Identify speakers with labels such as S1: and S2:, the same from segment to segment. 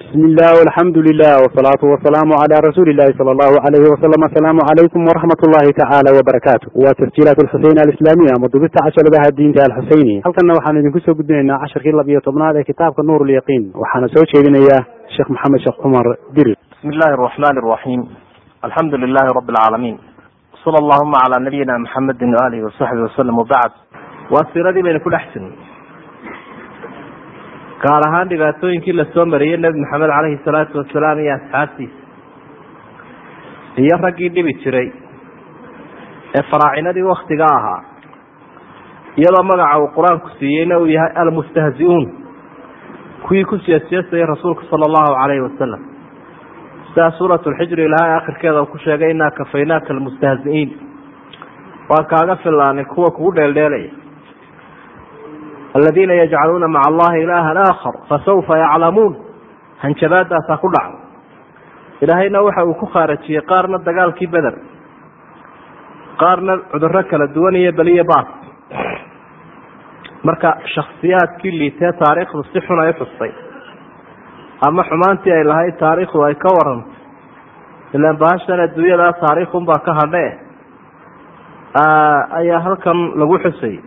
S1: bismi illah alxamdu lilah wsalaatu wasalaamu cala rasuuli illahi sala allahu alayhi wasalam asalaamu calaykum waraxmat ullahi tacaala wabarakaatu waa tasjiilaat alxuseyn alislaamiya ama dubista casharadaha diinta alxuseyni halkanna waxaanu idinku soo gudbinaynaa casharkii labiyo tobnaad ee kitaabka nuur lyaqiin waxaana soo jeedinayaa sheekh maxamed sheekh cumar dirir
S2: bismi illahi araxmani araxiim alxamdu lilahi rabi alcaalamiin sala allahuma cala nabiyina maxamedin waalihi wasaxbi wasalam wabacd waa siiradii baynu ku dhex jirnay gaar ahaan dhibaatooyinkii la soo mariyey nebi maxamed caleyhi salaatu wasalaam iyo asxaabtiisa iyo raggii dhibi jiray ee faraacinadii waktiga ahaa iyadoo magaca uu qur'aanku siiyeyna uu yahay almustahzi-uun kuwii ku siyaasiyaasayay rasuulku sala allahu calayhi wasalam sidaa suurat lxijri ilahay akhirkeeda uu ku sheegay inaa kafaynaaka almustahzi-iin waan kaaga filaanay kuwa kugu dheeldheelaya aladiina yajcaluuna maca allahi ilaahan aakhar fasawfa yaclamuun hanjabaadaasaa ku dhacda ilaahayna waxa uu ku khaarajiyey qaarna dagaalkii beder qaarna cuduro kala duwan iyo beliyo baas marka shaksiyaadkii liitee taariikhdu si xun ay xustay ama xumaantii ay lahayd taariikhdu ay ka warantay ilaan bahashan adduunyadaa taariikhunbaa ka hadhe ayaa halkan lagu xusayay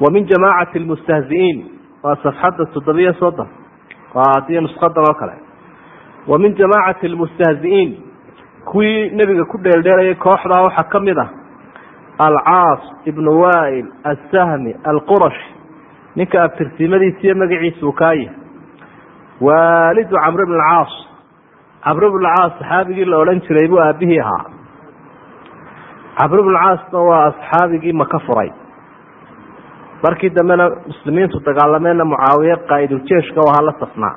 S2: wa min jamaacati lmustahzi'iin waa safxadda toddobiyo soddon waa haddii nuskadan oo kale. Wa min jamaacati lmustahzi'iin kuwii nebiga ku dheeldheelayay kooxdaa waxaa ka mid ah alcaas ibnu waa'il assahmi alqurashi ninka abtirsiimadiisa iyo magaciisa uu kaaya waalidu camr bn alcaas camr bn alcaas saxaabigii la odhan jiray buu aabihii ahaa. Camr bn alcaasna waa asxaabigii maka furay markii dambena muslimiintu dagaalameenna mucaawiye qaaiduljeeshka oo ahaa la safnaa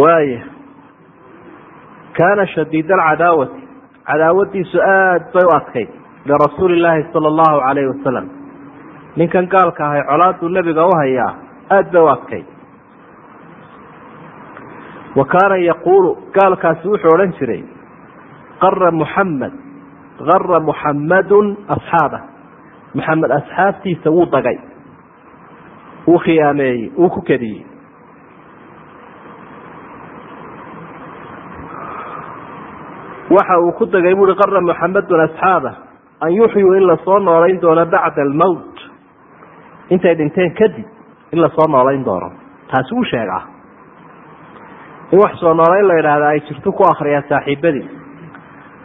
S2: waaya kaana shadiid alcadaawati cadaawadiisu aad bay u adkayd lirasuuli illaahi sala allahu calayhi wasalam. Ninkan gaalka ahay colaaduu nebiga u hayaa aad bay u adkayd. Wa kaana yaquulu gaalkaasi wuxuu odhan jiray qara muxamed qara muxammadun asxaabah maxamed asxaabtiisa wuu dagay wuu khiyaameeyey wuu ku kediyey waxa uu ku dagay buui qara muxamedun asxaabah an yuxyuu in la soo noolayn doono bacda almowt intay dhinteen kadib in la soo noolayn doono. Taasi wuu sheegaa in wax soo noolayn la idhaahda ay jirto ku akriyaa saaxiibadii.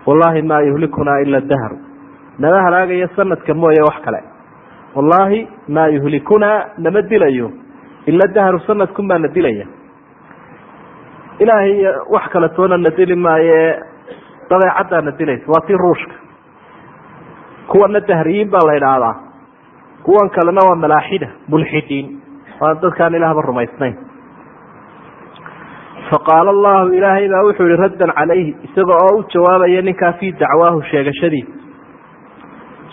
S2: Wallaahi maa yuhlikunaa ila dahru nama halaagayo sanadka mooye wax kale. Wallaahi maa yuhlikunaa nama dilayo ila dahru sanadkun baa na dilaya. Ilaahay wax kale toona na dili maaye dabeecaddaa na dilaysa waa tii ruushka. Kuwana dahriyiin baa la idhaahdaa kuwan kalena waa malaaxida mulxidiin. Waa dadkaan ilaahba rumaysnayn. Faqaala allahu ilaahay baa wuxuu yihi raddan calayhi isaga oo u jawaabaya ninkaa fii dacwaahu sheegashadiisa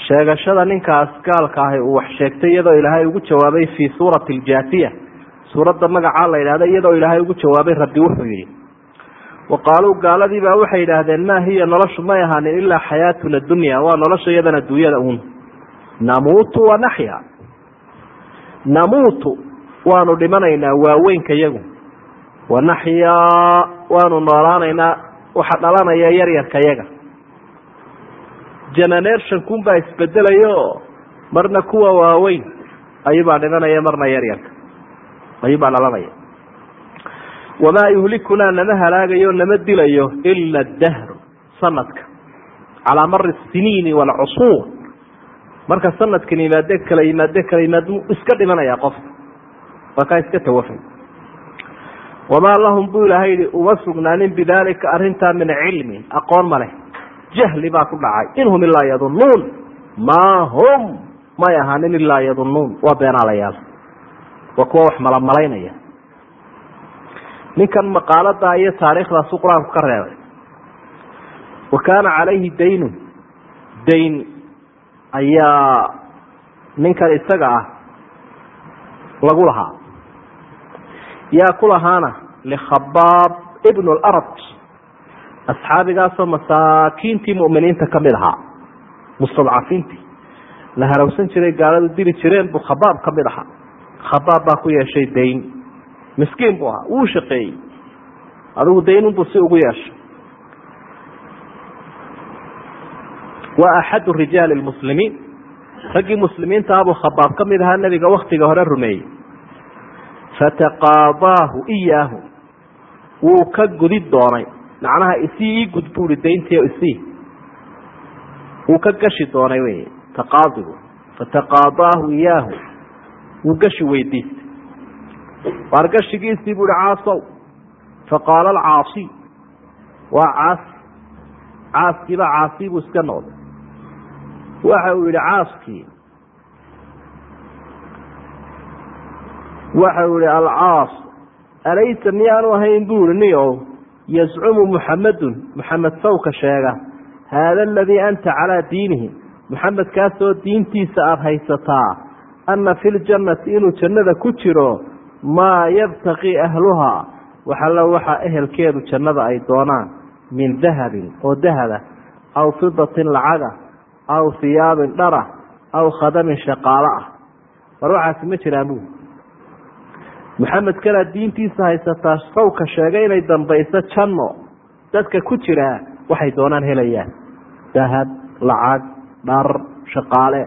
S2: sheegashada ninkaas gaalka ahi uu wax sheegtay iyadoo ilaahay ugu jawaabay fii suurati aljaasiya suuradda magacaa la yidhahda iyadoo ilaahay ugu jawaabay rabbi wuxuu yidhi wa qaaluu gaaladiibaa waxay yidhaahdeen maa hiya noloshu may ahaanin ilaa xayaatuna dunya waa nolosha iyadan adduunyada uun. Namuutu wa naxya namuutu waanu dhimanaynaa waaweynka yagu wa naxyaa waanu noolaanaynaa waxa dhalanaya yaryarka yaga generation kun baa isbedelayo marna kuwa waaweyn ayuubaa dhimanaya marna yaryarka ayuubaa dhalanaya wamaa yuhlikunaa nama halaagayo nama dilayo ila dahru sanadka. Calaa mari siniini waalcusuur marka sanadkan yimaade kala yimaade kala yimaad iska dhimanaya qofka waa kaa iska tawafay wamaa lahum buu ilaahay yihi uma sugnaanin bidaalika arrintaa min cilmin. Aqoon ma leh jahli baa ku dhacay. In hum ilaa yadunuun maa hum? May ahaanin ilaa yadunuun waa beenaalayaal. Waa kuwa wax malamalaynaya ninkan maqaaladaa iyo taariikhdaasu qur'aanku ka reebay. Wa kaana calayhi daynun dayn ayaa ninkan isaga ah lagu lahaa. Yaa ku lahaana likhabaab ibn larad asxaabigaasoo masaakiintii mu'miniinta ka mid ahaa mustadcafiintii. La harawsan jiray gaaladu dili jireen buu khabaab ka mid ahaa. Khabaab baa ku yeeshay dayn miskiin buu ahaa wuu shaqeeyey. Adigu daynunbuu si ugu yeeshay. Waa axadu rijaali lmuslimiin raggii muslimiinta abuu khabaab ka mid ahaa nebiga waktiga hore rumeeyey. Fataqaadaahu iyaahu wuu ka gudi doonay macnaha isii ii gud buui dayntii isii wuu ka gashi doonay wey taqaadigu fataqaadaahu iyaahu. Wuu gashi weydiistay. Waar gashigiisii buuhi caasow. Faqaala alcaasi. Waa caasi caaskiiba caasi buu iska noqday. Waxa uu yihi caaskii. Waxa uu yihi alcaas. Alaysa miyaanu ahayn buuri nio yazcumu muxamedun muxamed sawka sheega haada aladii anta calaa diinihi muxamed kaasoo diintiisa aada haysataa ana fi ljannati inuu jannada ku jiro maa yabtaqii ahluhaa waxalla waxaa ehelkeedu jannada ay doonaan min dahabin oo dahaba aw fidatin lacaga aw hiyaabin dhara aw khadamin shaqaalo ah war waxaasi ma jiraan buuri maxamed kanaad diintiisa haysataa sawka sheegay inay dambayso janno dadka ku jiraa waxay doonaan helayaan. Dahab lacag dhar shaqaale.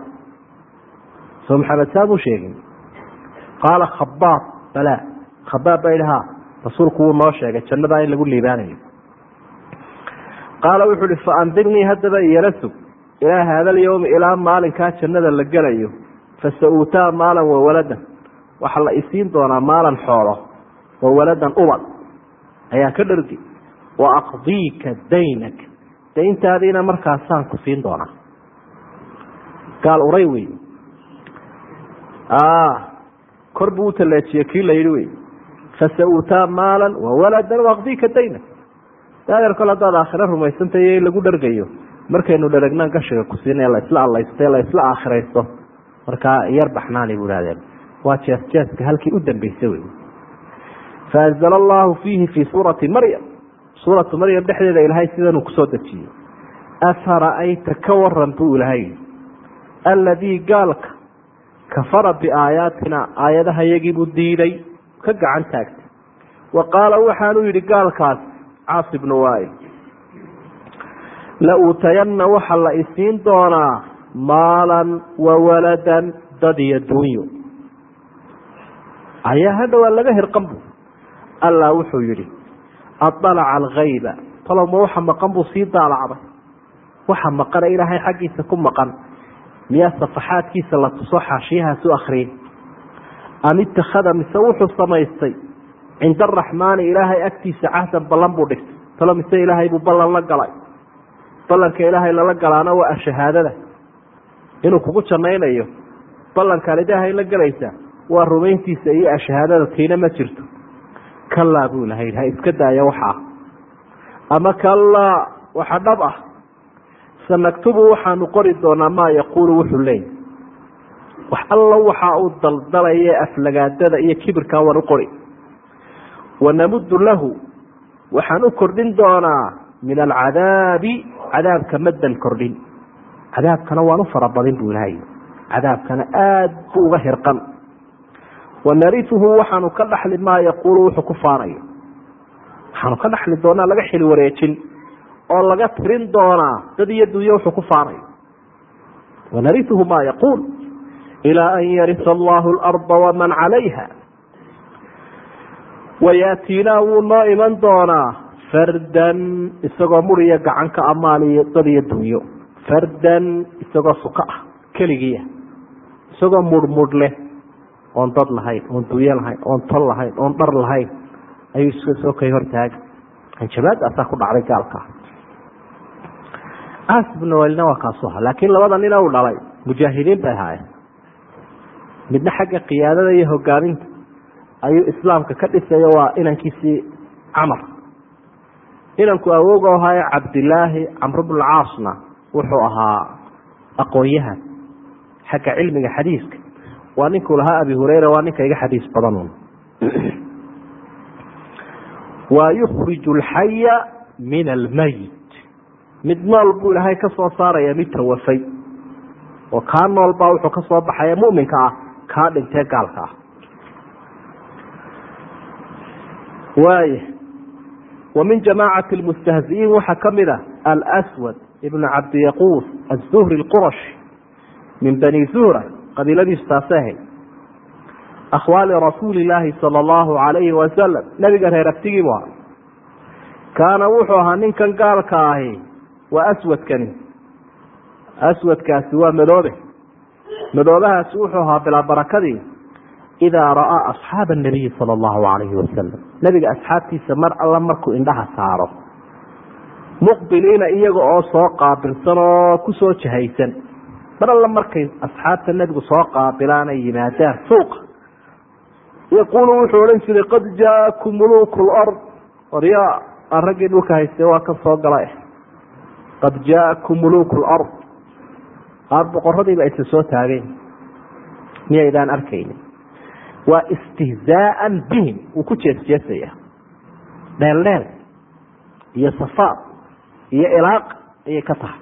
S2: Soo maxamed saamuu sheegin. Qaala khabaab balaa khabaab baa yidhi ha rasuulku wuu noo sheegay jannadaa in lagu liibaanayo. Qaala wuxuu uhi faandirnii haddaba iyala sug. Ilaa haada alyawmi ilaa maalinkaa jannada la gelayo. Fasauutaa maalan wa waladan waxaa la isiin doonaa maalan xoolo wa waladan ubad. Ayaa ka dhargi wa aqdiika daynak. Dayntaadiina markaasaan ku siin doonaa. Gaal uray wey. Kor buu u taleejiye kii la yidhi wey. Fasauutaa maalan wa waladan waaqdiika daynak. Daadeer kol haddaad aakhiro rumaysantayo in lagu dhargayo markaynu dharagnaan gashiga ku siina laisla allaysto la isla aakhiraysto markaa yar baxnaani bu ihahdeen waa jees jeeska halkii u dambeysay wey faanzala allahu fiihi fii suurati maryam. Suuratu maryam dhexdeeda ilaahay sidanuu ku soo dejiyey afara'ayta ka waran buu ilahay alladii gaalka kafara biaayaatina aayadaha yagiibuu diiday ka gacan taagtay. Wa qaala waxaanuu yidhi gaalkaas caas ibnu waa'il la uutayanna waxa la isiin doonaa maalan wa waladan dad iyo duunyo ayaa hadhowaa laga hirqan bu allah wuxuu yidhi adalaca alkayba talowma waxa maqan buu sii daalacday. Waxa maqana ilaahay xaggiisa ku maqan. Miyaa safaxaadkiisa la tuso xaashiyahaas u akriyin am itakhada mise wuxuu samaystay? Cinda araxmaani ilaahay agtiisa cahdan ballan buu dhigtay. Talo mise ilaahay buu ballan la galay? Ballanka ilaahay lala galaana waa shahaadada inuu kugu janaynayo ballankaan ilaahay la galaysa waa rumayntiisa iyo ashahaadada tiina ma jirto. Kalaa buu ilahay ha iska daaya waxaa ama kalaa waxa dhab ah. Sanaktubu waxaanu qori doonaa maa yaquulu wuxuu leeyay wax alla waxa uu daldalaya aflagaadada iyo kibirkaa waan u qori. Wanamudu lahu waxaan u kordhin doonaa min alcadaabi cadaabka maddan kordhin. Cadaabkana waan u farabadin buu ilahay cadaabkana aada buu uga hirqan wanarifuhu waxaanu ka dhaxli maa yaquulu wuxuu ku faanayo. Waxaanu ka dhaxli doonaa laga xili wareejin oo laga tirin doonaa dad iyo dunyo wuxuu ku faanayo. Wanarifuhu maa yaquul ilaa an yarisa allahu larda waman calayha. Wayaatiinaa wuu noo iman doonaa fardan isagoo muriya gacan ka amaaliyo dad iyo dunyo fardan isagoo suka ah keligiia isagoo murhmudh leh oon dad lahayn oon dunyo lahayn oon tol lahayn oon dhar lahayn ayuu iska soo kay hortaaga hanjabaadaasaa ku dhacday gaalkaa caas ibnu walina waa kaasu ahaa laakiin labada nina uu dhalay mujaahidiin bay ahaayeen. Midna xagga qiyaadada iyo hogaaminta ayuu islaamka ka dhisayo waa inankiisii camar. Inanku awooga ahaaye cabdilaahi camr bnu caasna wuxuu ahaa aqoon-yahan xagga cilmiga xadiiska waa ninkuu lahaa abi hureyra waa ninka iga xadiis badanun waa yukhriju alxaya min almayit mid nool buu ilaahay ka soo saaraya mid tawafay. Oo kaa nool baa wuxuu ka baxaya muminka ah kaa dhintee gaalka ah. Waaya wa min jamaacati lmustahzi'iin waxaa ka mid a alswad ibnu cabdiyaquus azuhri lqurashi min bani zuhra qabiiladiisu taasay ahayd akhwaali rasuuli illaahi sala allahu calayhi wasalam nebiga reer abtigiibu ahaa. Kaana wuxuu ahaa ninkan gaalka ahi waa aswadkani aswadkaasi waa madoobe. Madoobahaasi wuxuu ahaa bilaa barakadii idaa ra'aa asxaaba anabiyi sala allahu calayhi wasalam nebiga asxaabtiisa mar alla markuu indhaha saaro. Muqbiliina iyaga oo soo qaabilsan oo ku soo jahaysan mar markay asxaabta nebigu soo qaabilaan ay yimaadaan suuqa. Yaquulu wuxuu odhan jiray qad jaakum muluuku lard waryaa aan raggii dhulka haystay waa kan soo gala qad jaakum muluuku lard aad boqoradiiba aysa soo taageen. Miyaydaan arkaynin? Waa istihzaaan bihim wuu ku jeesjeesaya dheeldheel iyo safaad iyo ilaaq ayay ka tahay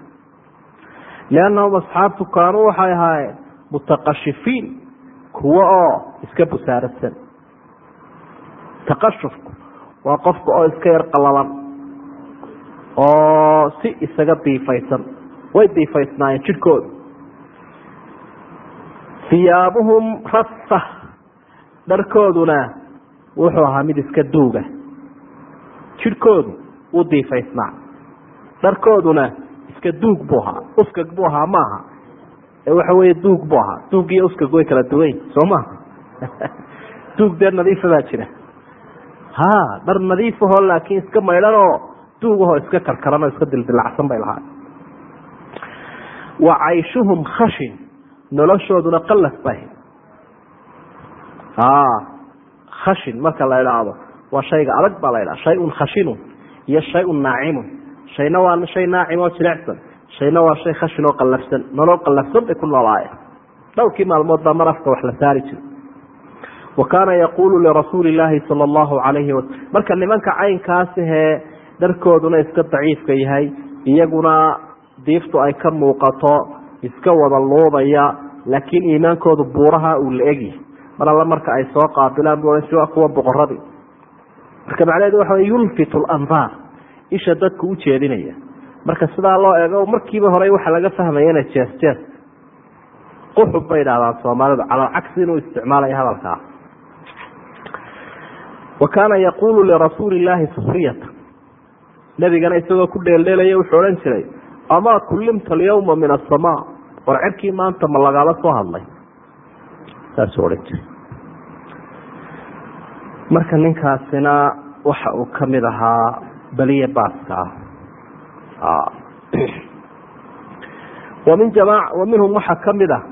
S2: liannahum asxaabtu kaanuu waxay ahaayeen mutaqashifiin kuwo oo iska busaaradsan taqashufku waa qofka oo iska yar qallalan oo si isaga diifaysan way diifaysnaayeen jidhkooda hiyaabuhum rasa dharkooduna wuxuu ahaa mid iska duuga jidhkoodu wuu diifaysnaa dharkooduna iska duug buu ahaa uskag buu ahaa maaha. Waxa weeye duug buu ahaa. Duug iyo uskag way kala duwayn soo maha duug dee nadiifa baa jira. Ha dhar nadiifahoo laakiin iska maydhanoo duugahoo iska karkaran oo iska dildilacsan bay lahaa wa cayshuhum khashin noloshooduna qalaf bay. Khashin marka la idhaahdo waa shayga adag baa la idhaha shay-un khashinun iyo shay-un naacimun shayna waa shay naacim oo jilecsan shayna waa shay khashin oo qallafsan nolol qallafsan bay ku noolaayeen dhowrkii maalmood baa mar afka wax la saari jira wa kaana yaquulu lirasuuli illaahi sala allahu calayhi wa marka nimanka caynkaasahee dharkooduna iska daciifka yahay iyaguna diiftu ay ka muuqato iska wada luudaya laakiin iimaankoodu buuraha uu la egyahay mar alla marka ay soo qaabilaan bu kuwa boqoradii marka macnaheedu waxa yulfitu landaar isha dadku u jeedinaya. Marka sidaa loo eego markiiba hore waxaa laga fahmaya ina jees jees. Quxub bay idhahdaan soomaalidu calal cagsi inuu isticmaalayo hadalkaa. Wa kaana yaquulu lirasuuli illaahi sufriyata. Nebigana isagoo ku dheeldheelaya wuxuu odhan jiray amaa kullimta alyawma min asamaa war cerkii maanta ma lagaala soo hadlay. Saasuu odhan jiray. Marka ninkaasina waxa uu ka mid ahaa beliye baaska ah wamin jama wa minhum waxaa ka mid ah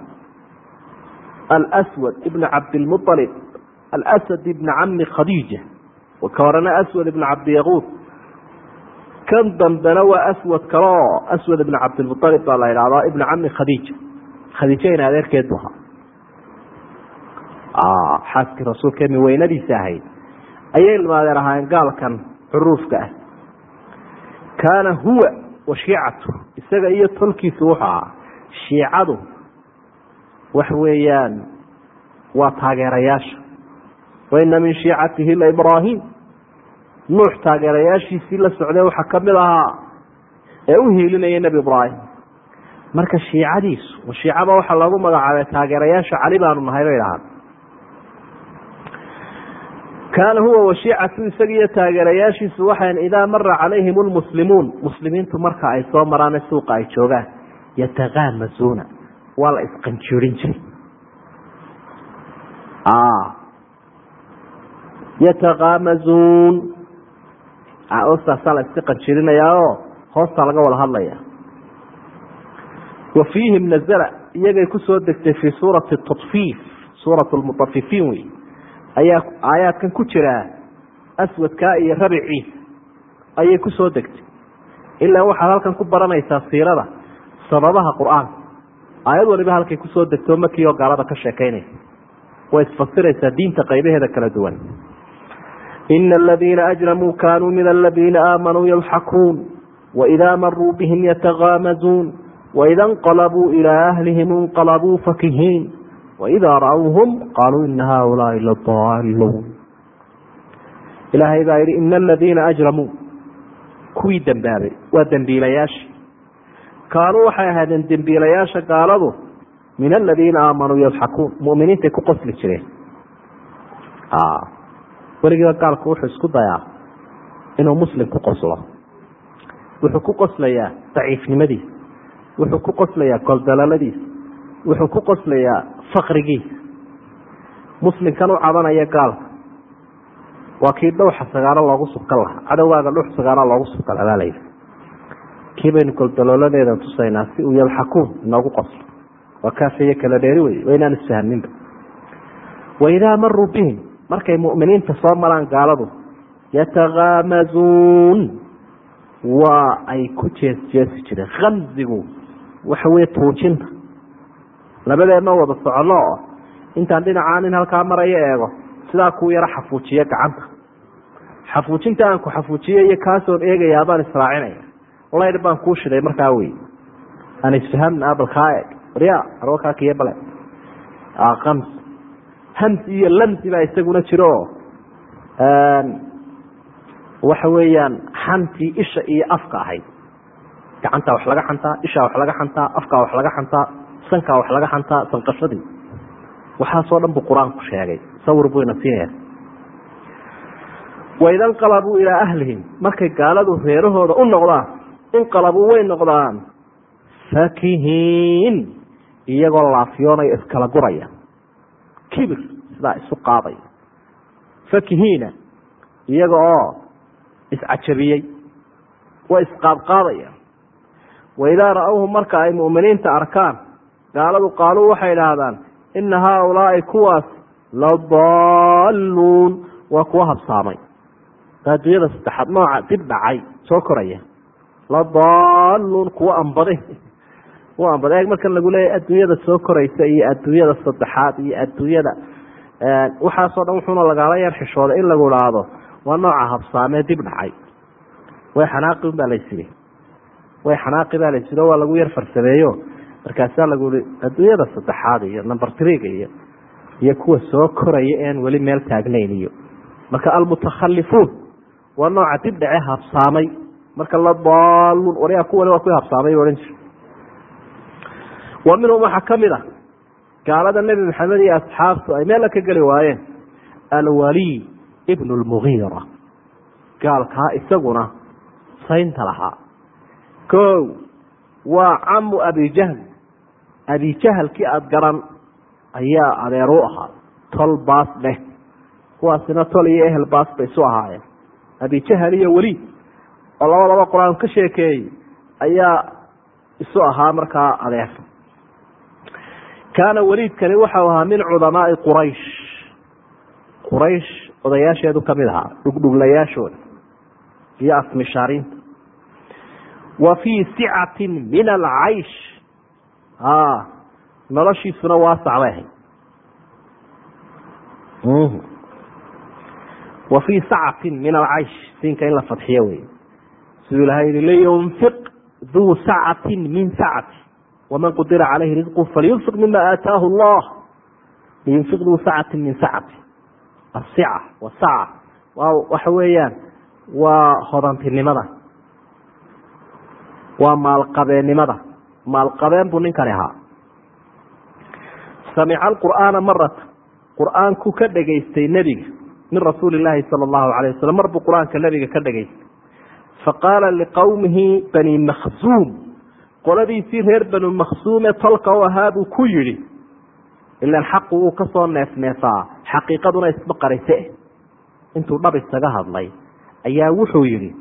S2: alswad ibna cabdilmualib alsad ibna cami khadiija ka horena aswad ibna cabdiyaquud kan dambena waa aswad kale oo aswad ibna cabdilmualib baa la idhahdaa ibna cami khadiija khadiija in adeerkeed bu ahaa xaaskii rasuulka mi weynadiisa ahayd ayay ilmaadeen ahaayeen gaalkan xuruufka ah kaana huwa wa shiicatu. Isaga iyo tolkiisu wuxuu ahaa shiicadu wax weeyaan waa taageerayaasha. Waina min shiicatihi la ibraahim. Nuux taageerayaashiisii la socday waxaa ka mid ahaa ee u hiilinaya nebi ibraahim. Marka shiicadiisu shiicada waxaa loogu magacaabay taageerayaasha cali baanu nahay bay dhahaan kaana huwa washiicatu isaga iyo taageerayaashiisu waxayn idaa mara calayhim lmuslimuun muslimiintu marka ay soo maraane suuqa ay joogaan yatakaamasuuna waa la isqanjiirin jiray yatakaamazuun hoostaasaa la iska qanjiirinayaa oo hoostaa laga wada hadlaya wa fiihim nazala iyagay ku soo degtay fii suurati tafiif suurat lmutafifiin wey ayaa aayaadkan ku jiraa aswadkaa iyo rabiciisa ayay ku soo degtay. Ilaa waxaad halkan ku baranaysaa siirada sababaha qur'aanka aayad waliba halkay ku soo degto makii oo gaalada ka sheekaynaysa way isfasiraysaa diinta qaybaheeda kala duwan. Ina aladiina ajramuu kaanuu min aladiina aamanuu yadxakuun waidaa maruu bihim yatakaamazuun waida inqalabuu ilaa ahlihim inqalabuu fakihiin waidaa ra-whum qaaluu ina haaulaai ladaaluun ilaahay baa yidhi ina aladiina ajramuu kuwii dembaabay waa dembiilayaasha kaanuu waxay ahaydeen dembiilayaasha gaaladu min aladiina aamanuu yadxakuun muminiintay ku qosli jireen weligiiba gaalku wuxuu isku dayaa inuu muslim ku qoslo wuxuu ku qoslayaa daciifnimadiisa wuxuu ku qoslayaa goldalaaladiisa wuxuu ku qoslayaa fakrigiisa muslimkan u cabanaya gaalka waa kii dhowxa sagaalo loogu subkan lahaa. Cadowgaaga dhowx sagaalo loogu subkan abaa layidhi kii baynu tusaynaa si uu yadxakuun inoogu qoslo waa kaafeye kala dheeri wey waa inaan isfahminba waidaa maruu bihim markay mu'miniinta soo maraan gaaladu yatakaamazuun waa ay ku jees jeesi jireen. Kamsigu waxa weye tuujinta labadeedna wada soconno. Intaan dhinacaa nin halkaa maraya eego. Sidaa kuu yaro xafuujiyo gacanta. Xafuujinta aan ku xafuujiyo iyo kaasoon eegayaa baan israacinaya laydh baan kuu shiday markaa wey aan isfahamna balkaa eeg warya arwakaa kiyo bale. Kams hamsi iyo lamsi baa isaguna jiro. Waxa weeyaan xantii isha iyo afka ahayd. Gacantaa wax laga xantaa ishaa wax laga xantaa afkaa wax laga xantaa sankaa wax laga xantaa sanqashadii. Waxaasoo dhan buu qur'aanku sheegay. Sawir buu ina siinaya waida nqalabuu ilaa ahlihim. Markay gaaladu reerahooda u noqdaan inqalabuu way noqdaan. Fakihiin iyagoo laafyoonaya iskala guraya. Kibir sidaa isu qaadaya. Fakihiina iyaga oo iscajabiyey way isqaadqaadaya waidaa ra'awhum marka ay mu'miniinta arkaan gaaladu qaaluu waxay idhaahdaan ina haaulaai kuwaas ladaaluun waa kuwa habsaamay. Adduunyada saddexaad nooca dib dhacay soo koraya. Ladaaluun kuwa ambaday kuwa ambaday eeg markan lagu leeyahy adduunyada soo koraysa iyo adduunyada saddexaad iyo adduunyada waxaasoo dhan wuxuuna lagaala yar xishooday in lagu idhaahdo waa nooca habsaamee dib dhacay. Way xanaaqi un baa laysiri way xanaaqi baa laysiri waa lagu yar farsameeyo markaasaa lagu i adduunyada saddexaad iyo number triga iyo iyo kuwa soo koraya ean weli meel taagnayn iyo. Marka almutakhalifuun waa nooca dib habsaamay. Marka ladaaluun waryaa kuwani waa kuwi habsaamay odhan jir wa minhum waxaa ka mid a gaalada nebi maxamed iyo asxaabtu ay meella ka geli waayeen. Alwaliy ibn lmugiira gaalkaa isaguna saynta lahaa. Ko waa camu abijahl abijahalkii aada garan ayaa adeer u ahaa. Tol baas dheh kuwaasina tol iyo ehel baas bay isu ahaayeen. Abijahal iyo weliid oo laba laba qur'aan ka sheekeeyey ayaa isu ahaa markaa adeer. Kaana weliidkani waxau ahaa min cudamaai quraysh. Quraysh odayaasheedu ka mid ahaa dhugdhuglayaashooda iyo asmishaarinta wa fii sicatin min alcaysh noloshiisuna waasac bay ahayd wa fii sacatin min alcaysh siinka in la fadxiyo wey siduu ilahay yihi liyunfiq duu sacatin min sacati waman qudira calayhi risqu falyunfiq mima aataahu allah. Liyunfiq duu sacatin min sacati asica wasaca waxa weeyaan waa hodantinimada. Waa maalqabeennimada maalqabeen buu ninkani ahaa. Samica alqur'aana marata qur'aanku ka dhegaystay nebiga min rasuuli illaahi sala allahu alayh wasalam mar buu qur'aanka nebiga ka dhegaystay. Faqaala liqowmihi bani makhsuum qoladiisii reer banu makhsuume tolka u ahaa buu ku yidhi ilan xaqu wuu ka soo neefneefaa xaqiiqaduna isma qarise intuu dhab isaga hadlay ayaa wuxuu yidhi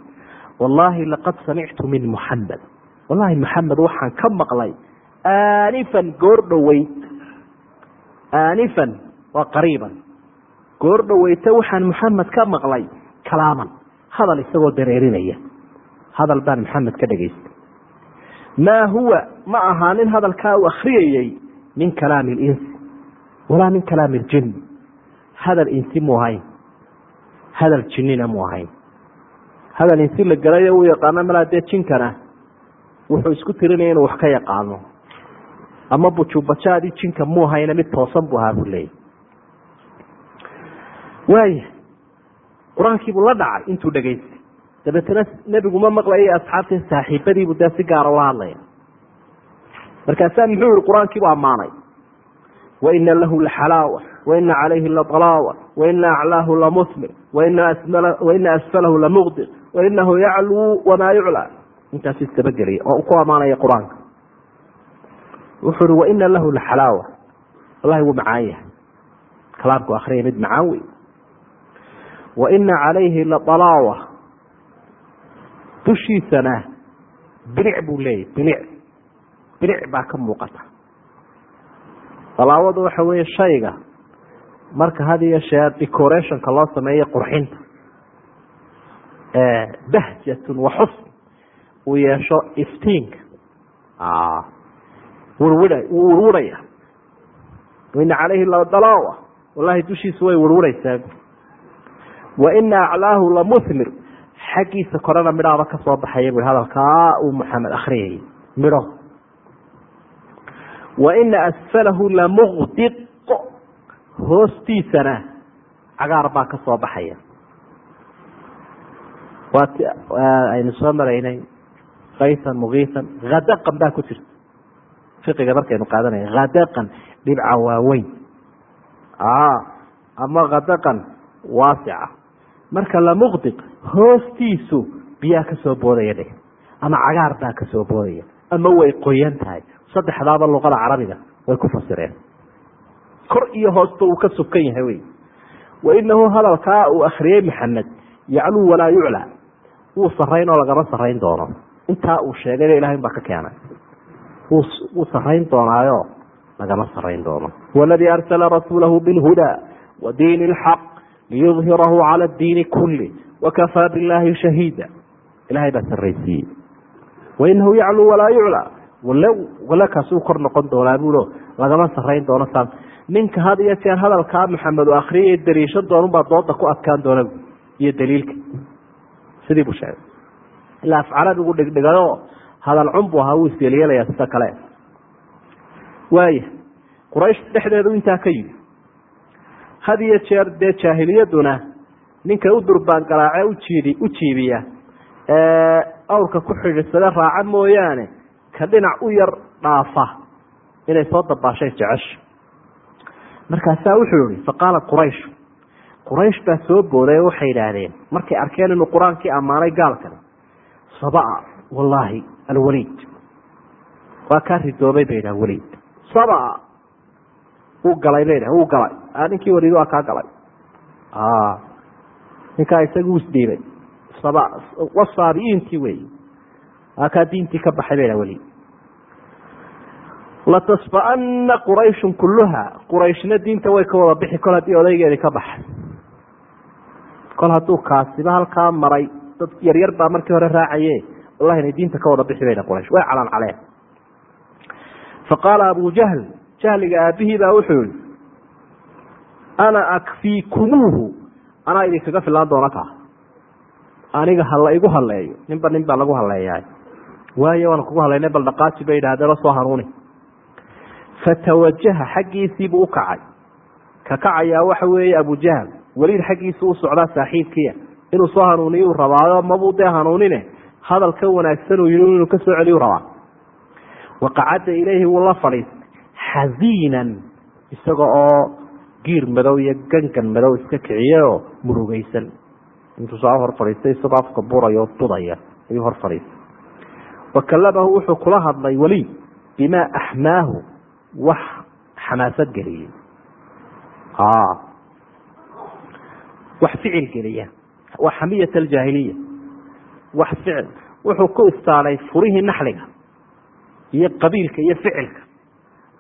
S2: wallaahi laqad samictu min muxamed wallaahi maxamed waxaan ka maqlay aanifan goor dhoweyd. Aanifan waa qariiban. Goor dhoweyte waxaan maxamed ka maqlay kalaaman. Hadal isagoo dareerinaya. Hadal baan maxamed ka dhegaystay maa huwa ma ahaanin hadalkaa uu akhriyayey min kalaami linsi walaa min kalaami ljin hadal insi mu ahayn. Hadal jinnina mu ahayn. Hadal insi la galayo uu yaqaano malaa dee jinkana wuxuu isku tirinaya inuu wax ka yaqaano. Ama bujubajaadii jinka muu hayna mid toosan buu ahaa buu leeyay waaya qur'aankiibuu la dhacay intuu dhegaystay dabeetana nebigu ma maqlayo asxaabtii saaxiibadiibu dee si gaara ula hadlaya markaasaa muxuu yihi qur'aankiibu ammaanay. Waina lahu laxalaawa waina calayhi laطalaawa waina aclaahu lamusmir waina asfalahu lamuqdir wainahu yacluu wamaa yuclaa intaas istabageliya oo ku ammaanaya qur'aanka. Wuxuu hi waina lahu laxalaawa. Wallahi wuu macaan yahay. Kalaamku akriya mid macaan wey waina calayhi laطalaawa dushiisana bilic buu leeyahy bilic. Bilic baa ka muuqata. Dalaawadu waxa weeye shayga marka had iyo decorationka loo sameeyo qurxinta bahjatun wa xusn uu yeesho iftiinka wurwia wuu wurwuraya. Waina calayhi ladalaawa wallahi dushiisu way wurwuraysaa. Waina aclaahu lamuhmir xaggiisa korena midhaaba ka soo baxaya bu hadalkaa uu maxamed akriyayay midho. Waina asfalahu lamuqdiq hoostiisana cagaar baa ka soo baxaya. Waati aynu soo maraynay kaysan mugiisan hadaqan baa ku jirta. Fiqiga markaynu qaadanaya hadaqan dhibca waaweyn. Ama hadaqan waasica. Marka lamuqdiq hoostiisu biyaa ka soo boodaya dhe ama cagaar baa ka soo boodaya ama way qoyan tahay. Saddexdaaba luqada carabiga way ku fasireen. Kor iyo hoosta uu ka subkan yahay wey. Wainahu hadalkaa uu akriyey maxamed yacluu walaa yuclaa. Wuu sarayn oo lagama sarayn doono intaa uu sheegayna ilahay baa ka keenay. Wuu sarayn doonaayo lagama sarayn doono. Waladii arsala rasuulahu bilhuda wa diini ilxaq liyudhirahu cala diini kuli wakafaa billahi shahiida. Ilahay baa saraysiiyey wainahu yacluu walaa yuclaa wale kaasuu kor noqon doonaa buulo lagama sarayn doono saas. Ninka had iyo jeer hadalkaa maxamed u akriyay daliisho doonubaa dooda ku adkaan doona iyo daliilka. Sidii buu sheegay ilaa af carabigu dhigdhigayo hadal cun buu ahaa wuu isyeelyeelaya sida kale. Waaya quraysh dhexdeedu intaa ka yimi had iyo jeer dee jaahiliyaduna ninka u durbaan garaace ujiidi u jiibiya awrka ku xidhiidsada raaca mooyaane ka dhinac u yar dhaafa. Inay soo dabaashay jecesha. Markaasaa wuxuu yihi faqaala quraysh. Quraysh baa soo booday oo waxay idhaahdeen markay arkeen inuu qur'aankii ammaanay gaalkani sabaa wallaahi alwaliid waa kaa ridoobay bay dhaha waliid sabaa uu galay bay dhah uu galay. Ninkii waliid waa kaa galay. Ninkaa isagu isdhiibay. Saba wasaabiyiintii wey waa kaa diintii ka baxay bay dhaha waliid latasfa'ana qurayshun kulluha. Qurayshna diinta way ka wada bixi kol haddii odaygeedii ka baxay. Kol hadduu kaasiba halkaa maray dad yaryar baa markii hore raacaye wallahi inay diinta ka wada bixi bayna quraysh. Way calaan caleen. Faqaala abu jahl jahliga aabihii baa wuxuu yihi ana akfiikumuuhu? Anaa idinkaga filaan doona kaa? Aniga hala igu haleeyo ninba nin baa lagu haleeyaa waayo waana kugu halaynay bal dhaqaaji bay yidhahdeen oo soo hanuuni. Fatawajaha xaggiisiibuu u kacay. Ka kacayaa waxa weeye abujahl weliid xaggiisu u socdaa saaxiibkiia inuu soo hanuuniyu rabaayo mabuu dee hanuunine? Hadal ka wanaagsan uu yihi inuu ka soo celiyu rabaa. Waqacada ilayhi wuu la fadhiistay xaziinan isaga oo giir madow iyo gangan madow iska kiciye oo murugeysan intuu soo hor fadhiistay isagoo afka buraya oo dudaya ayuu hor fadhiistay. Wa kalamahu wuxuu kula hadlay weliid bimaa axmaahu wax xamaasad geliyey wax ficil geliya waa xamiyat aljaahiliya. Wax ficil wuxuu ku istaalay furihii naxliga iyo qabiilka iyo ficilka.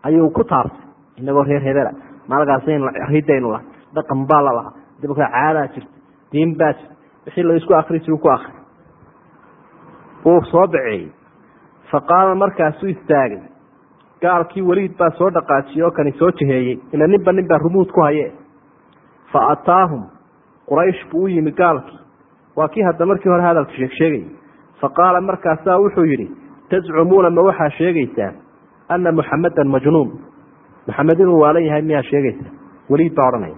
S2: Ayuu ku taarsay inagoo reer hebela maalkaasaynu ridaynu laha dhaqan baa la lahaa. Dabka caadaa jirta diin baa jirta. Wixii la isku akri jiru ku akri wuu soo baceeyey faqaama markaasuu istaagay gaalkii weliid baa soo dhaqaajiyey oo kani soo jiheeyey. Ila ninba nin baa rumuud ku haye fa ataahum quraysh buu u yimi gaalkii. Waa kii hadda markii hore hadalka sheeg sheegayay fa qaala markaasaa wuxuu yidhi tazcumuuna ma waxaa sheegaysaan ana muxamadan majnuun? Maxamed inuu waalan yahay miyaa sheegaysaa? Weliid baa odhanaya.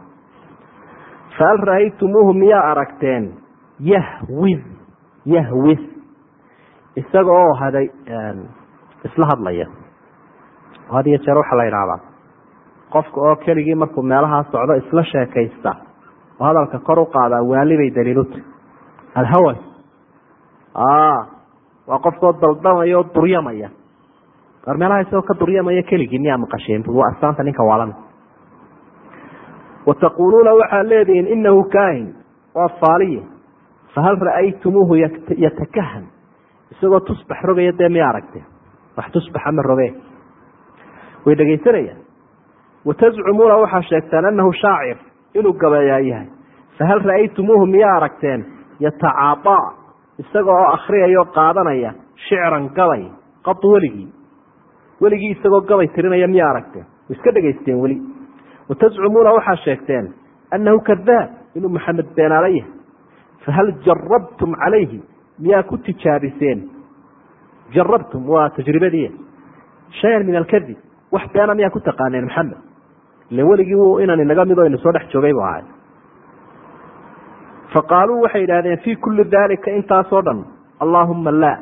S2: Fahal ra'aytumuuhu miyaa aragteen? Yahwid yahwid isaga oo haday isla hadlaya. Had iyo jeer waxaa la yidhaahdaa. Qofka oo keligii markuu meelahaa socdo isla sheekaysta oo hadalka kor u qaadaa waali bay daliiluta alhawan waa qofkoo daldamaya oo duryamaya. War meelaha isagoo ka duryamaya keligii miyaa maqasheen? Waa astaanta ninka waalan wataquuluuna waxaad leedihiin inahu kaahin waa faaliye. Fahal ra'aytumuuhu yatakahan. Isagoo tusbax rogaya dee miya aragte wax tusbaxa ma roge? Way dhegaysanayaan watazcumuuna waxaa sheegtaan anahu shaacir inuu gabayaa yahay. Fahal ra'aytumuuhu miyaa aragteen? Yatacaadaa isaga oo akriyaya o qaadanaya shicran gabay qad weligii. Weligii isagoo gabay tirinaya miyaa aragteen? Iska dhegaysteen weli. Watazcumuuna waxaa sheegteen annahu kadaab inuu maxamed beenaala yahay. Fahal jarabtum calayhi? Miyaa ku tijaabiseen? Jarabtum waa tajribadii. Shayan min alkadib wax beena miyaa ku taqaaneen maxamed ile weligii inan inaga mid o ina soo dhex joogay bu ahay faqaaluu waxay idhahdeen fii kulli daalika intaasoo dhan allaahuma laa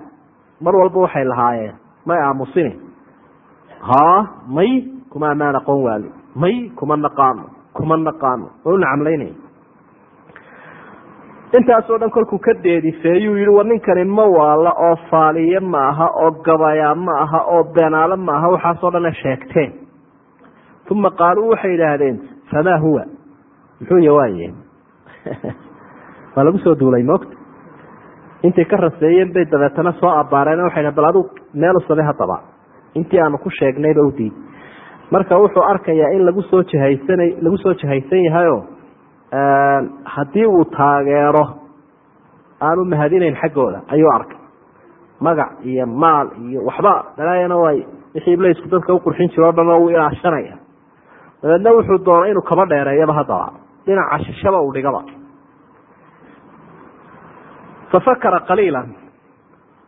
S2: mar walba waxay lahaayeen may aamusine haa may kuma amaan aqoon waali may kuma naqaano kuma naqaano waa u nacamlaynaya intaasoo dhan kolkuu ka deedifeeyuu yihi war ninkani ma waala oo faaliye ma aha oo gabayaa ma aha oo beenaale ma aha waxaasoo dhana sheegteen uma qaaluu waxay idhaahdeen famaa huwa muxuu yawaaye waa lagu soo duulay moogta intay ka raseeyeen bay dabeetana soo abaareen waxay bal aduu meel usame haddaba intii aanu ku sheegnayba u diid marka wuxuu arkayaa in lagu soo jahaysan lagu soo jahaysan yahayo haddii uu taageero aanu mahadinayn xaggooda ayuu arkay magac iyo maal iyo waxba dalaayana way wixii iblaysku dadka uqurxin jiro o dhan oo uu ilaashanaya dabeedna wuxuu doonay inuu kaba dheereeyaba haddaba. Dhinaca shishaba uu dhigaba. Fafakara qaliilan.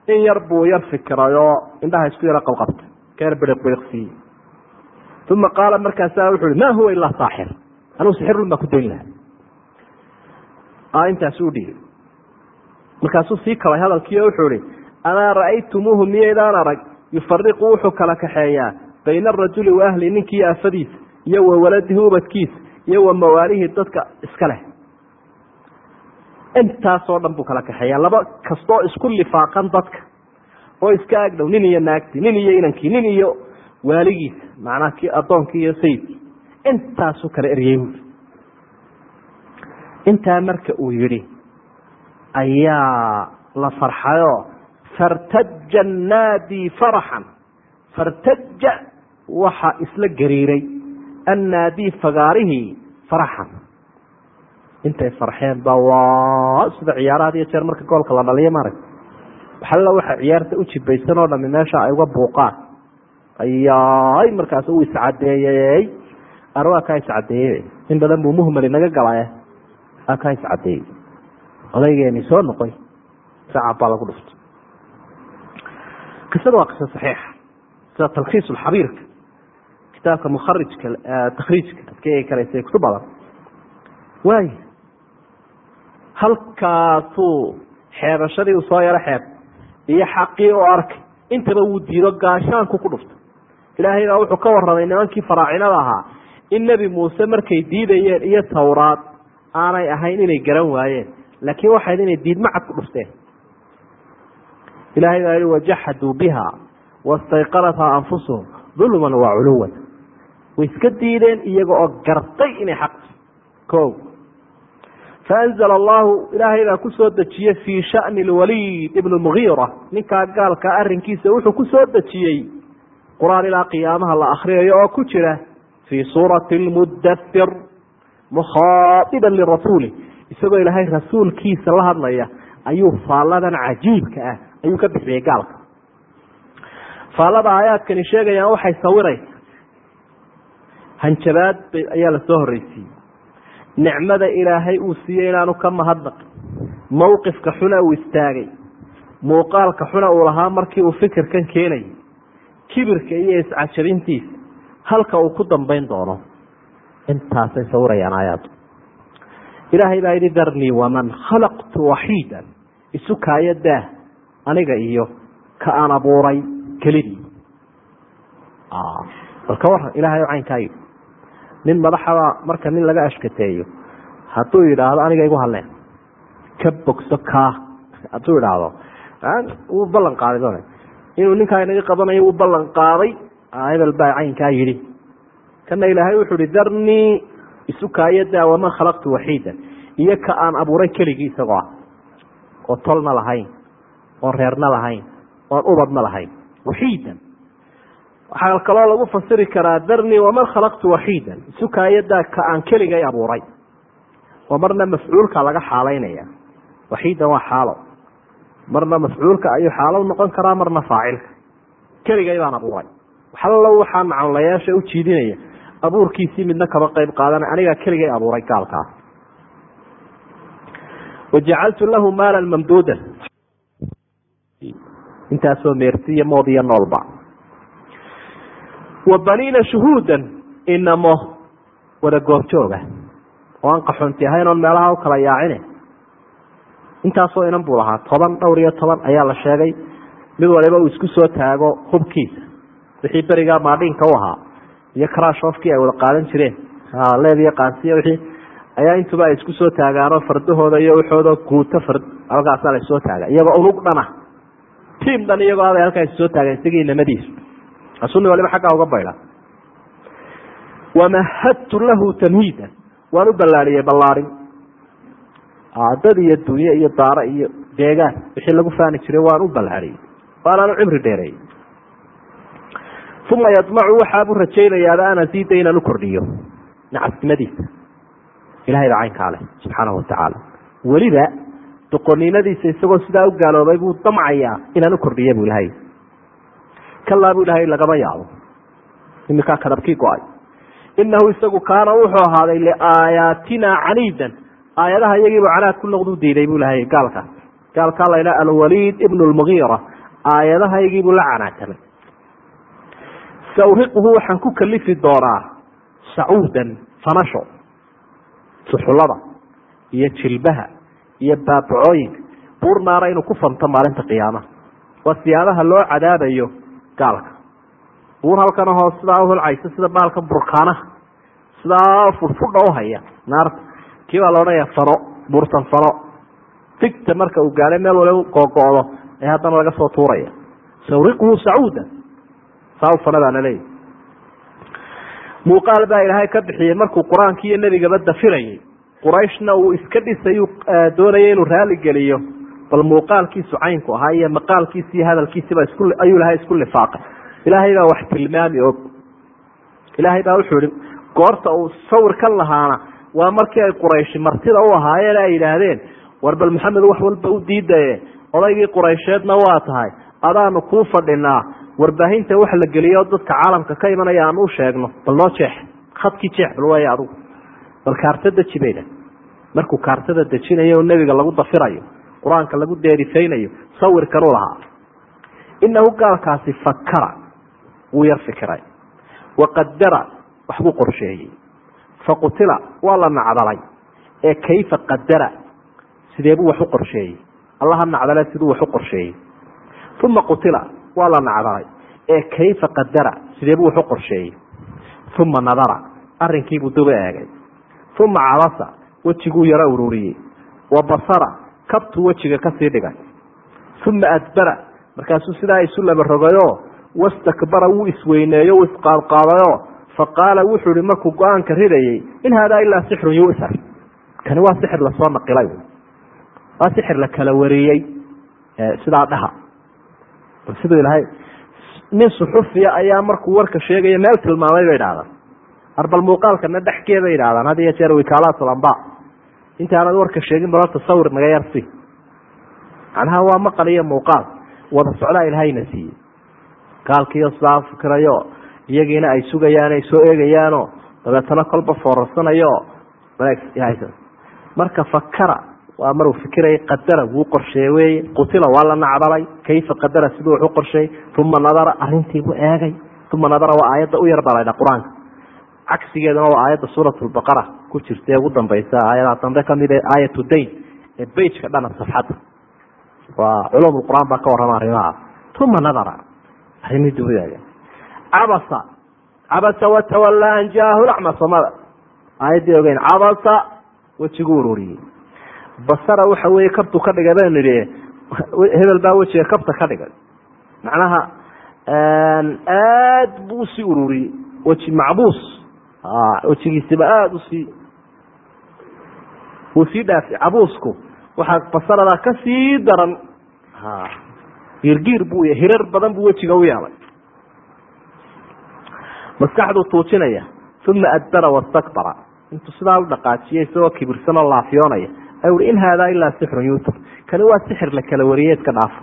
S2: In yar buu yar fikiray oo indhaha isku yaro qabqabtay ka yar uma qaala markaasa wuxu uhi ma huwa ilaa saaxir? Anuu sixirun baa ku dayn lahaa. Intaas u dhiibay markaasuu sii kabay hadalkii oo wuxuu ihi amaa ra'aytumuuhu miyaydaan arag? Yufariqu wuxuu kala kaxeeyaa bayna arajuli wa ahli ninkii aafadiisa iyo wa waladihi ubadkiisa iyo wa mawaalihii dadka iska leh. Intaasoo dhan buu kala kaxeeyaa. Laba kastoo isku lifaaqan dadka. Oo iska agdhow nin iyo naagtii nin iyo inankii nin iyo waaligiisa macnaha kii addoonkii iyo sayidkii intaasuu kala eryey buui intaa marka uu yidhi ayaa la farxayoo fartaja annaadi faraxan. Fartaja waxa isla gariiray annaadii fagaarihii faraxan intay farxeen ba waa sida ciyaaraha had iyo jeer marka goolka la dhaliyo marag waxalla waxa ciyaarta u jibaysan oo dhami meesha ay uga buuqaan ayaay markaas uu iscadeeyey kaa iscadeeyey in badan buu muhmali naga galay aa kaa iscadeeyey odaygeeni soo noqoy sacab baa lagu dhuftay qisada waa qiso saxiixa sida talkhiis xabiirka kitaabka mukharijka takhriijka ad ka eegi karaysa kutu badan. Waay halkaasuu xeebashadii uu soo yaro xeeb iyo xaqii oo arkay. Intaba wuu diido gaashaanku ku dhuftay ilaahay baa wuxuu ka warramay nimankii faraacinada ahaa in nebi muuse markay diidayeen iyo towraad aanay ahayn inay garan waayeen. Laakiin waxayd inay diidmacad ku dhufteen. Ilahay baa yihi wajaxaduu biha wastayqanathaa anfusuhum dulman wa culuwan way iska diideen iyaga oo gartay inay xaqti o faanzla allahu ilaahay baa ku soo dejiyey fii shani lwaliid ibn mugiira ninkaa gaalka arrinkiisa wuxuu ku soo dejiyey qur'aan ilaa qiyaamaha la akriyayo oo ku jira fii suurati lmudathir mukhaaiban lirasuuli. Isagoo ilaahay rasuulkiisa la hadlaya ayuu faalladan cajiibka ah ayuu ka bixiyey gaalka. Faallada aayaadkani sheegayaan waxay sawiraysa hanjabaad ayaa la soo nicmada ilaahay uu siiyey inaanu ka mahadnaqin mowqifka xuna uu istaagay. Muuqaalka xuna uu lahaa markii uu fikirkan keenayay kibirka iyo iscajabintiisa. Halka uu ku dambayn doono. Intaasay sawirayaan aayaaddu ilaahay baa yidhi darnii waman khalaqtu waxiidan isu kaayo daah. Aniga iyo ka aan abuuray kelidii. Bal ka waran ilahay oo caynkaa nin madaxada marka nin laga ashkateeyo hadduu yidhaahdo aniga igu hadleen. Ka bogso kaa. Hadduu idhaahdo wuu ballan qaaday doona inuu ninkaa inaga qabanayo wuu ballan qaaday. Hebel baa caynkaa yidhi. Kana ilaahay wuxuu ihi darnii isu waman khalaqtu waxiidan. Iyo ka aan abuuray keligii isagoo ah oo tolna lahayn oon reerna lahayn oon ubadna lahayn. Waxiidan waxaa kaloo lagu fasiri karaa darnii waman khalaqtu waxiidan isu kaayadaa ka aan keligay abuuray. Oo marna mafcuulka laga xaalaynaya. Waxiidan waa xaalo. Marna mafcuulka ayuu xaalo noqon karaa marna faacilka. Keligay baan abuuray. Waxallo waxaa macnolayaasha u jiidinaya abuurkiisii midna kaba qayb qaadana anigaa keligay abuuray gaalkaa wajacaltu lahu maala mamduudan. Intaasoo meersiiya mood iyo noolba wa baniina shuhuudan inamo wada goobjooga oo aan qaxoonti ahayn oon meelaha u kala yaacine intaasoo inan buu lahaa toban dhowr iyo toban ayaa la sheegay mid waliba uu isku soo taago hubkiisa wixii berigaa maadhiinka u ahaa iyo karashofkii ay wada qaadan jireen leed iyo qaansiya wixii ayaa intuba ay isku soo taagaanoo fardahooda iyo waxooda guuto fard halkaasaa la soo taaga iyagoo unug dhana tiim dhan iyagoo aday halkaa issoo taagan isagii inamadiisu asuni waliba xaggaa uga bayda wamahadtu lahu tamhiidan waan u ballaadhiyey ballaarin. Dad iyo dunye iyo daaro iyo deegaan wixii lagu faani jiray waan u ballaadhiyey waanaan u cimri dheereeyey uma yadmacu waxaabu rajaynayaaba an asiida inaan u kordhiyo. Nacasnimadiisa ilahay baa caynkaa leh subxaanahu watacaala weliba doqonnimadiisa isagoo sidaa u gaaloobay buu damcayaa inaan u kordhiya bu ilahay kalaa bu ilahay lagama yaabo. Iminkaa kadabkii go'ay. Inahu isagu kaana wuxuu ahaaday liaayaatina caniidan. Aayadaha iyagiibu canaad ku noqdu diiday bu ilahay gaalkaas gaalkaa la ydhaha alwaliid ibnu lmugiira aayadahaygiibuu la canaadtamay sawriquhu waxaan ku kalifi doonaa sacuudan fanasho suxullada iyo jilbaha iyo baabacooyinka buur naara inuu ku fanto maalinta qiyaamaha. Waa siyaabaha loo cadaabayo gaalka. Buur halkan ahoo sidaa uholcaysa sida baalka burkaanaha sidaa fudfudha uhaya naarta. Kii baa la odhanaya fano buurtan fano digta marka uu gaadhay meel waliba googo-do ee haddana laga soo tuuraya. Sawriquhu sacuuda saa u fana baa laleeyahy muuqaal baa ilaahay ka bixiyey markuu qur'aanki iyo nebigaba dafirayay. Qurayshna uu iska dhisayuu doonaya inuu raali geliyo bal muuqaalkiisu caynku ahaa iyo maqaalkiisi hadalkiisiba ayuu ilahay isku lifaaqay ilaahay baa wax tilmaami og. Ilaahay baa wuxuu ihi goorta uu sawirkan lahaana waa markii ay qurayshi martida u ahaayeen ay yidhaahdeen war bal maxamed wax walba u diidaye odaygii quraysheedna waa tahay adaanu kuu fadhinaa warbaahinta wax la geliyo dadka caalamka ka imanaya aan u sheegno. Bal noo jeex khadkii jeex bal waay adugu. Bal kaarta deji bayda markuu kaartada dejinayo nebiga lagu dafirayo qur'aanka lagu deerifaynayo sawirkan u lahaa. Inahu gaalkaasi fakara wuu yar fikiray. Waqadara waxbuu qorsheeyey. Faqutila waa la nacdalay. Ee kayfa qadara sidee buu wax u qorsheeyey? Allaha nacdale siduu wax u qorsheeyey. Uma qutila waa la nacdalay. Ee kayfa qadara sidee buu wax u qorsheeyey? Uma nadara arrinkiibuu duba eegay. Uma cabasa wejiguu yaro ururiyey wa basara kabtuu wejiga ka sii dhigay uma adbara. Markaasuu sidaa isu laba rogayo wastakbara wuu isweyneeyo wuu isqaadqaadayo. Faqaala wuxuu ihi markuu go'aanka ridayey in haadaa ilaa sixrun yusar kani waa sixir la soo naqilay. Waa sixir la kala wariyey sidaa dhaha. Siduu ilahay nin suxufiya ayaa markuu warka sheegaya meel tilmaamay bay idhahdaan arbal muuqaalkana dhexkee bay idhahdaan had iyo jeer wikaalaat intaanad warka sheegin bal horta sawir naga yarsi macnaha waa maqal iyo muuqaal. Wada socdaa ilahayna siiyey. Gaalkiiyo sidaa fikirayo iyagiina ay sugayaan ay soo eegayaano dabeetana kolba foorarsanayo marka fakara waa maruu fikirayay qadara wuu qorsheeye weye qutila waa la nacdalay. Kayfa qadara siduu wax u qorsheeyey? Uma nadara arintiibuu eegay. Uma nadara waa aayadda u yar qur'aanka cagsigeeduna waa aayadda suurat lbaqara ku jirta ee ugu dambaysa aayadaha dambe ka mid ee aayat dayn ee bejka dhana safxadda waa culum qur'aan baa ka warrama arrimaha. Uma nadara. Arrimihii dibadaaga cabasa. Cabasa watawallaa an jaahu lacma somada aayaddii ogeyn. Cabasa wejigu ururiyey basara waxa weeye kabtu ka dhigay baynu nidhi hebel baa wejiga kabta ka dhigay. Macnaha aad buu u sii ururiyey weji macbuus wejigiisiba aada u sii wuu sii dhaafay cabuusku waxaa basaradaa ka sii daran. Giirgiir buu hirar badan buu wejiga u yeelay maskaxduu tuujinaya uma adbara wastakbara intuu sidaa u dhaqaajiyay isagoo kibirsanoo laafiyoonaya ay ui in haadaa ilaa sixrun yuusuf kani waa sixir la kala wariyey iska dhaafo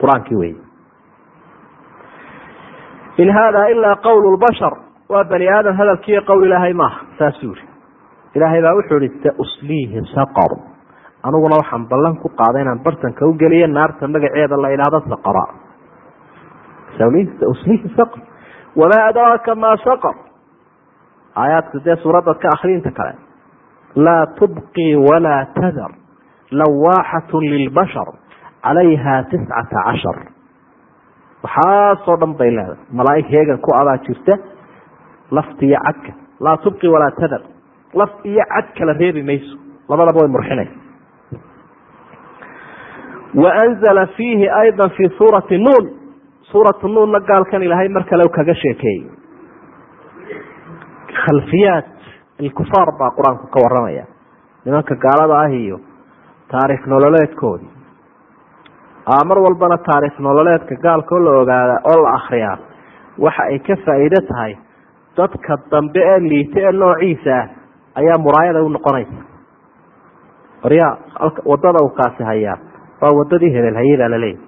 S2: qur'aankii wey in haadaa ilaa qawl lbashar waa bani aadam hadalkiiyo qowl ilaahay maaha saasuu yihi ilaahay baa wuxuu ihi sausliihi saqar. Aniguna waxaan ballan ku qaaday inaan bartanka u geliyo naarta magaceeda la idhaahdo saqara. Sausliihi saqar. Wamaa adraaka maa saqar. Aayaadka dee suuradda ka akriinta kale. Laa tubqi walaa tadar. Lawaaxatu lilbashar calayha tiscata cashar. Waxaasoo dhan bay leedahay. Malaaig heegan ku abaa jirta lafta iyo cadka laa tubqi walaa tadar laf iyo cad kala reebi mayso. Labadaba way murxinaysa waanzala fiihi ayda fi suurati nuun. Suuratu nuunna gaalkan ilaahay mar kale kaga sheekeeyey. Khalfiyaat ilkufaar baa qur'aanku ka waramaya nimanka gaalada ah iyo taariikh nololeedkoodii. Mar walbana taariikh nololeedka gaalka oo la ogaada oo la akriyaa waxa ay ka faa'iido tahay dadka dambe ee liita ee noociisa ah ayaa muraayada u noqonaysa. Waryaa waddada uu kaasi hayaa waa wadadii hebel hayay baa laleeyahy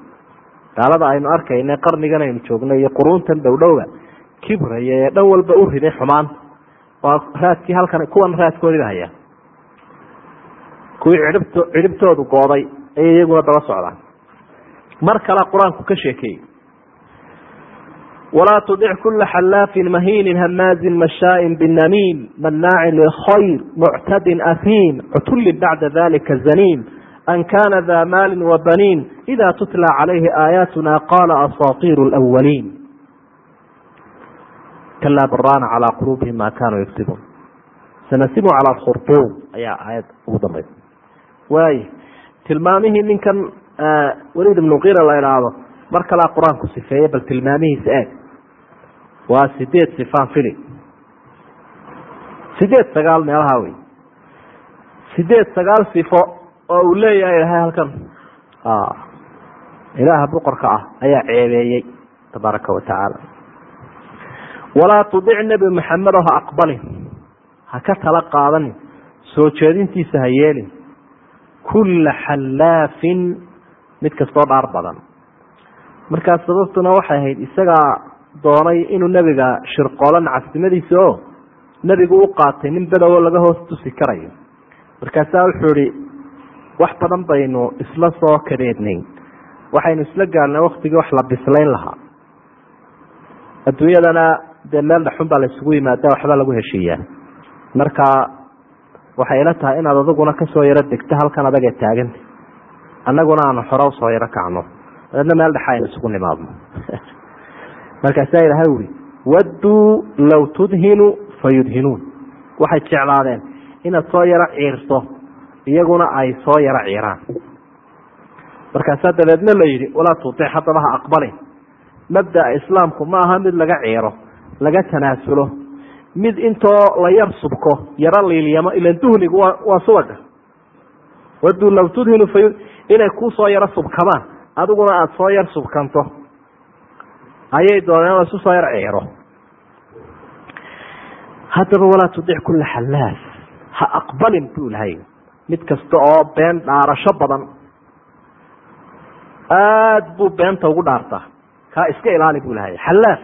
S2: gaalada aynu arkayna qarnigan aynu joogno iyo quruuntan dhowdhowga kibraya ee dhan walba u riday xumaanta waa raadkii halkan kuwan raadkoodiiba hayaa kuwii cidhibt cidhibtoodu gooday ayay iyaguna daba socdaan. Mar kale qur'aanku ka sheekeeyey walaa tudic kula xallaafin mahiinin hamaazin mashaain binamiim manaacin lilkhayr muctadin ahiim cutulin bacda dalika zaniim an kana da maalin wabaniin ida tutla calayhi aayaatuna qala asaatiiru lwaliin kalaa baraana calaa quluubihim ma kanuu yaktibuun sanasimu cala khurtuum ayaa aayad ugu dambaysa waay tilmaamihii ninkan waliid ibnu qira la idhaahdo mar kalaa qur'aanku sifeeye bal tilmaamihiisa eeg waa sideed sifaan fili. Sideed sagaal meelaha wey sideed sagaal sifo oo uu leeyahay ilahay halkan. Ilaaha boqorka ah ayaa ceebeeyey tabaaraka wa tacaala. Walaa tudic nebi maxamedo ha aqbalin ha ka tala qaadanin soo jeedintiisa ha yeelin. Kulla xallaafin mid kastoo dhaar badan. Markaas sababtuna waxay ahayd isagaa doonay inuu nebiga shirqoolo nacasnimadiisa o nebigu u qaatay nin bedowo laga hoos tusi karayo markaasaa wuxuu ihi wax badan baynu isla soo kadeednayn waxaynu isla gaarnay waktigii wax la bislayn lahaa. Adduunyadana dee meel dhaxun baa la isugu yimaada waxba lagu heshiiyaa marka waxay ila tahay inaad adaguna ka soo yaro degto halkan adagee taaganta annaguna aanu xore u soo yaro kacno. Dabeedna meel dhexa aynu isugu nimaadno markaasaa ilahay uri wadduu low tudhinu fayudhinuun waxay jeclaadeen inaad soo yaro ciirto iyaguna ay soo yaro ciiraan. Markaasaa dabeedna la yidhi walaa tutic haddaba ha aqbalin. Mabdaa islaamku ma aha mid laga ciiro laga tanaasulo. Mid intoo la yar subko yaro liilyamo ilan duhnigu waa waa subaga waduu low tudhinu fa inay kuusoo yaro subkamaan adiguna aada soo yar subkanto ayay dooneen oo isu soo yar ciiro haddaba walaa tudic kula xallaaf ha aqbalin buu ilahay mid kasta oo been dhaarasho badan. Aada buu beenta ugu dhaartaa. Kaa iska ilaali buu ilahay xallaaf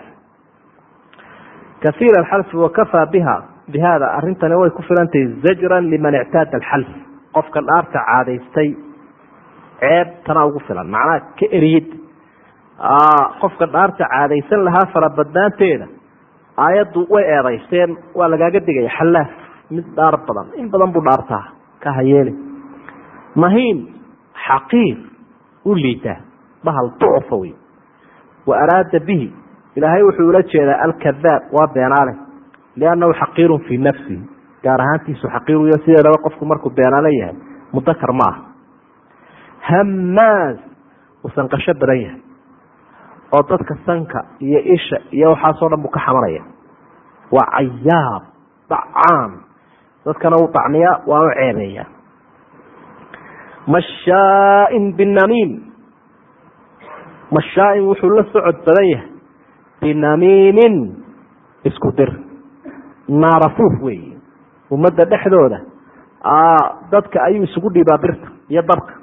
S2: kaiir alxalfi wakafaa biha bi hada arrintani way ku filantahay zajran liman ictaada alxalf qofka dhaarta caadaystay ceeb tana ugu filan. Macnaha ka eriyid qofka dhaarta caadaysan lahaa farabadnaanteeda aayaddu way eedaysteen waa lagaaga digaya xallaaf mid dhaar badan in badan buu dhaartaa ka hayeeli mahiin xaqiir u liitaa bahal ducufa wey wa araada bihi ilaahay wuxuu ula jeedaa alkadaab waa beenaale. Liannahu xaqiirun fii nafsihi gaar ahaantiisu xaqiiruyo sideedaba qofku markuu beenaale yahay? Mudakar ma aha. Hamaas uu sanqasho badan yahay oo dadka sanka iyo isha iyo waxaasoo dhan buu ka xamanaya waa cayaab dacaan. Dadkana uu dacniyaa waa u ceebeeyaa mashaain binamiim. Mashaain wuxuu la socod badan yahay. Binamiimin. Isku dir. Naarafuuf weeye. Ummadda dhexdooda dadka ayuu isugu dhiibaa birta iyo dabka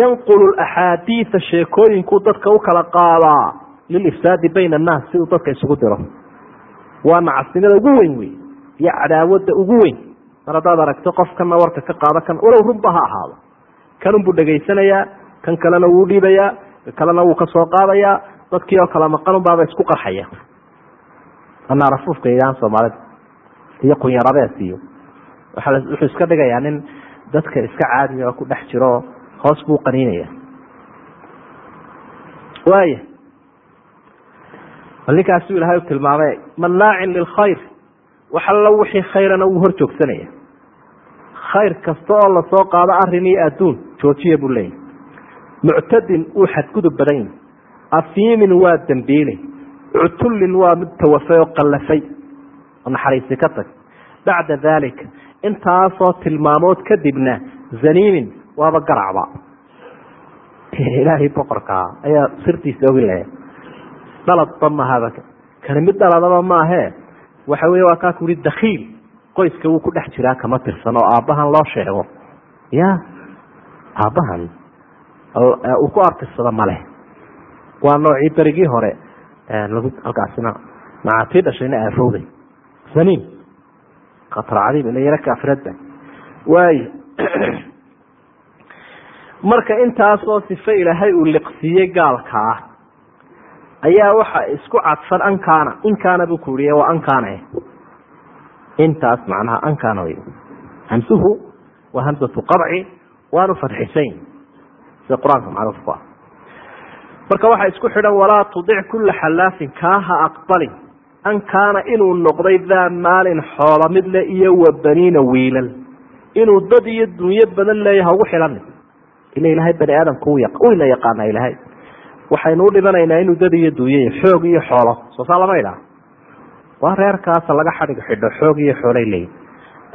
S2: yanqulu axaadiida sheekooyinkuu dadka u kala qaadaa lilifsaadi bayna annaas si uu dadka isugu diro. Waa nacasnimada ugu weyn wey iyo cadaawadda ugu weyn. Mar haddaad aragto qofkana warka ka qaado kan walow runba ha ahaado. Kanunbuu dhegaysanayaa kan kalena wuu dhiibayaa ka kalena wuu ka soo qaadayaa dadkii oo kala maqanunbaaba isku qarxaya. Anaarafuufka yidhahaan soomaalida iyo qunyarabees iyo wuxuu iska dhigayaa nin dadka iska caadiya oo ku dhex jiro hoos buu qaniinaya waaya bal ninkaasuu ilahay u tilmaamay manaacin lilkhayr wax allo wixii khayrana wuu hor joogsanaya. Khayr kasta oo la soo qaado arrin iyo adduun joojiya buu leeyahy muctadin wuu xadgudub badan yahi afiimin waa dembiile cutullin waa mid tawafay oo qallafay. Oo naxariisi ka tag. Bacda daalika intaasoo tilmaamood kadibna zaniimin waaba garacba. Ilaahay boqorkaa ayaa sirtiisa ogi laya dhaladba mahaba kani mid dhaladaba maahee waxa wey waa kaa ku yihi dakiil qoyska wuu ku dhex jiraa kama tirsan oo aabbahan loo sheego. Ya aabbahan? Uu ku artirsado male waa noocii berigii hore lagu halkaasina macaatii dhashayna aafowday zaniim. Khatar cadiim ila yaro kaafirada waayo marka intaasoo sife ilaahay uu liqsiiyey gaalka ah ayaa waxa isku cadfan ankaana. Inkaana buu ku yihi waa ankaana intaas macnaha ankaana wey hamsuhu waa hamsatu qabci waanu fadxisayn sida qur'aanka macruuf ku ah. Marka waxaa isku xidhan walaa tudic kula xallaafin kaaha aqbalin. An kaana inuu noqday daa maalin xoolo mid le iyo wa baniina wiilal. Inuu dad iyo dunyo badan leeya haugu xidhani ila ilaahay bani aadamka wayna yaqaana ilaahay. Waxaynu u dhibanaynaa inuu dad iyo duunyay xoog iyo xoolo. Soo saa lama idhaha waa reerkaasa laga xadhig xidho xoog iyo xoolay leeyihiin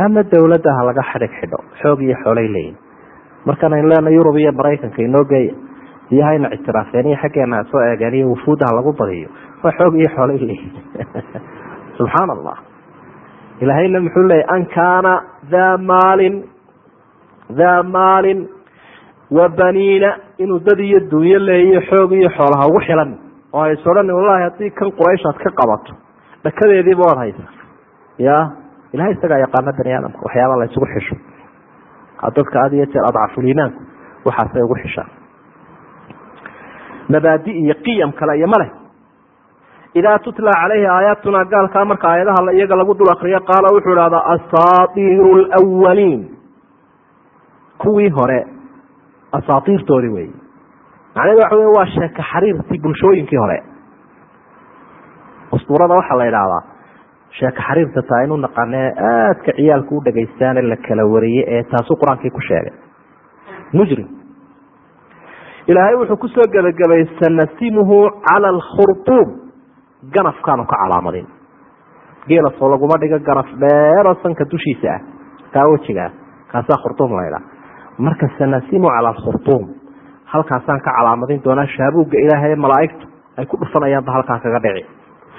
S2: ama dowladda ha laga xadhig xidho xoog iyo xoolay leeyihiin markaan aynu leena yurub iyo maraykanka inoo geeya iyo hayna ictiraafeen iyo xaggeena soo eegeen iyo wufuudda ha lagu badiyo waa xoog iyo xoolay leeyihiin subxaan allah ilaahayna muxuu leeyay an kaana maalin daa maalin wa baniina inuu dad iyo dunyo leeyiyo xoog iyo xoolaha ugu xilan. Oo ays odhan wallahi haddii kan quraysh aad ka qabato dhakadeediiba waad haysa ya ilahay isagaa yaqaana bani aadamka waxyaaba la isugu xisho. Dadka had iyo jeer adcafuliimaanku waxaasay ugu xishaan. Mabaadi iyo qiyam kale iyo maleh idaa tutla calayhi aayaatuna gaalkaa marka aayadaha iyaga lagu dul akriyo qaala wuxuu ihahdaa asaatiiru lwaliin kuwii hore asaatiirtoodii wey macnahedu waxa wey waa sheeka xariirtii bulshooyinkii hore. Ustuurada waxaa la idhaahdaa sheeka xariirta taa inu naqaane aadka ciyaalku u dhagaystaane la kala wariyey ee taasuu qur'aankii ku sheegay. Mujrim. Ilaahay wuxuu ku soo gebagabay sanasimuhu cala alkhurtuum ganafkaanu ka calaamadin. Geela soo laguma dhigo ganaf dheeroo sanka dushiisa ah. Kaa wejigaa kaasaa khurtuum laydhaa marka sanasimu cala alkhurtuum halkaasaan ka calaamadin doonaa shaabuugga ilaahay malaaigtu ay ku dhufanayaanba halkaa kaga dhici.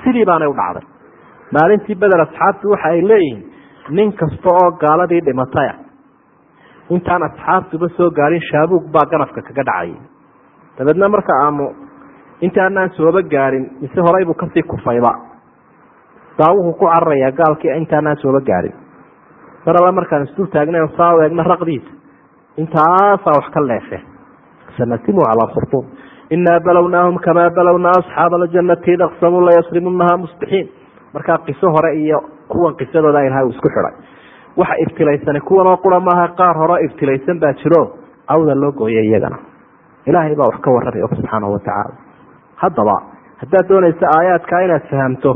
S2: Sidii baanay u dhacday. Maalintii beder asxaabtu waxa ay leeyihiin nin kasta oo gaaladii dhimataya intaan asxaabtuba soo gaarin shaabuug baa ganafka kaga dhacay. Dabeedna marka aanu intaanaan sooba gaarin mise horeybuu ka sii kufayba. Daawuhu ku cararayaa gaalkii intaanaan sooba gaarin. Mar alla markaan isdul taagna saa eegna raqdiisa intaasaa wax ka leefeen sanasimu cala alkhurtuum inaa balownaahum kamaa balownaa asxaaba aljanati id aqsamuu layasrimunaha musbixiin markaa qiso hore iyo kuwan qisadooda ilahay uu isku xidhay. Waxa ibtilaysani kuwanoo qura maaha qaar hore ibtilaysan baa jiro cawda loo gooyay iyagana. Ilaahay baa wax ka warramay og subxaanahu watacaala haddaba haddaad doonaysa aayaadkaa inaad fahamto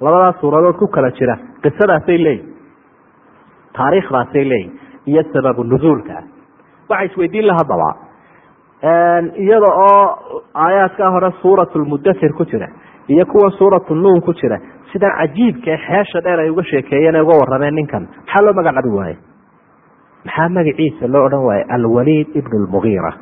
S2: labadaas suuradood ku kala jira qisadaasay leeyihiin taariikhdaasay leeyihiin iyo sababu nuzuulkaa waxaa isweydiin la haddaba iyada oo aayaadkaa hore suurat lmudasir ku jira iyo kuwa suuratu nuun ku jira sidan cajiibka ee xeesha dheer ay uga sheekeeyeen ee uga warrameen ninkan. Maxaa loo magac dhabi waaye? Maxaa magaciisa loo odhan waaye? Alwaliid ibn lmugiira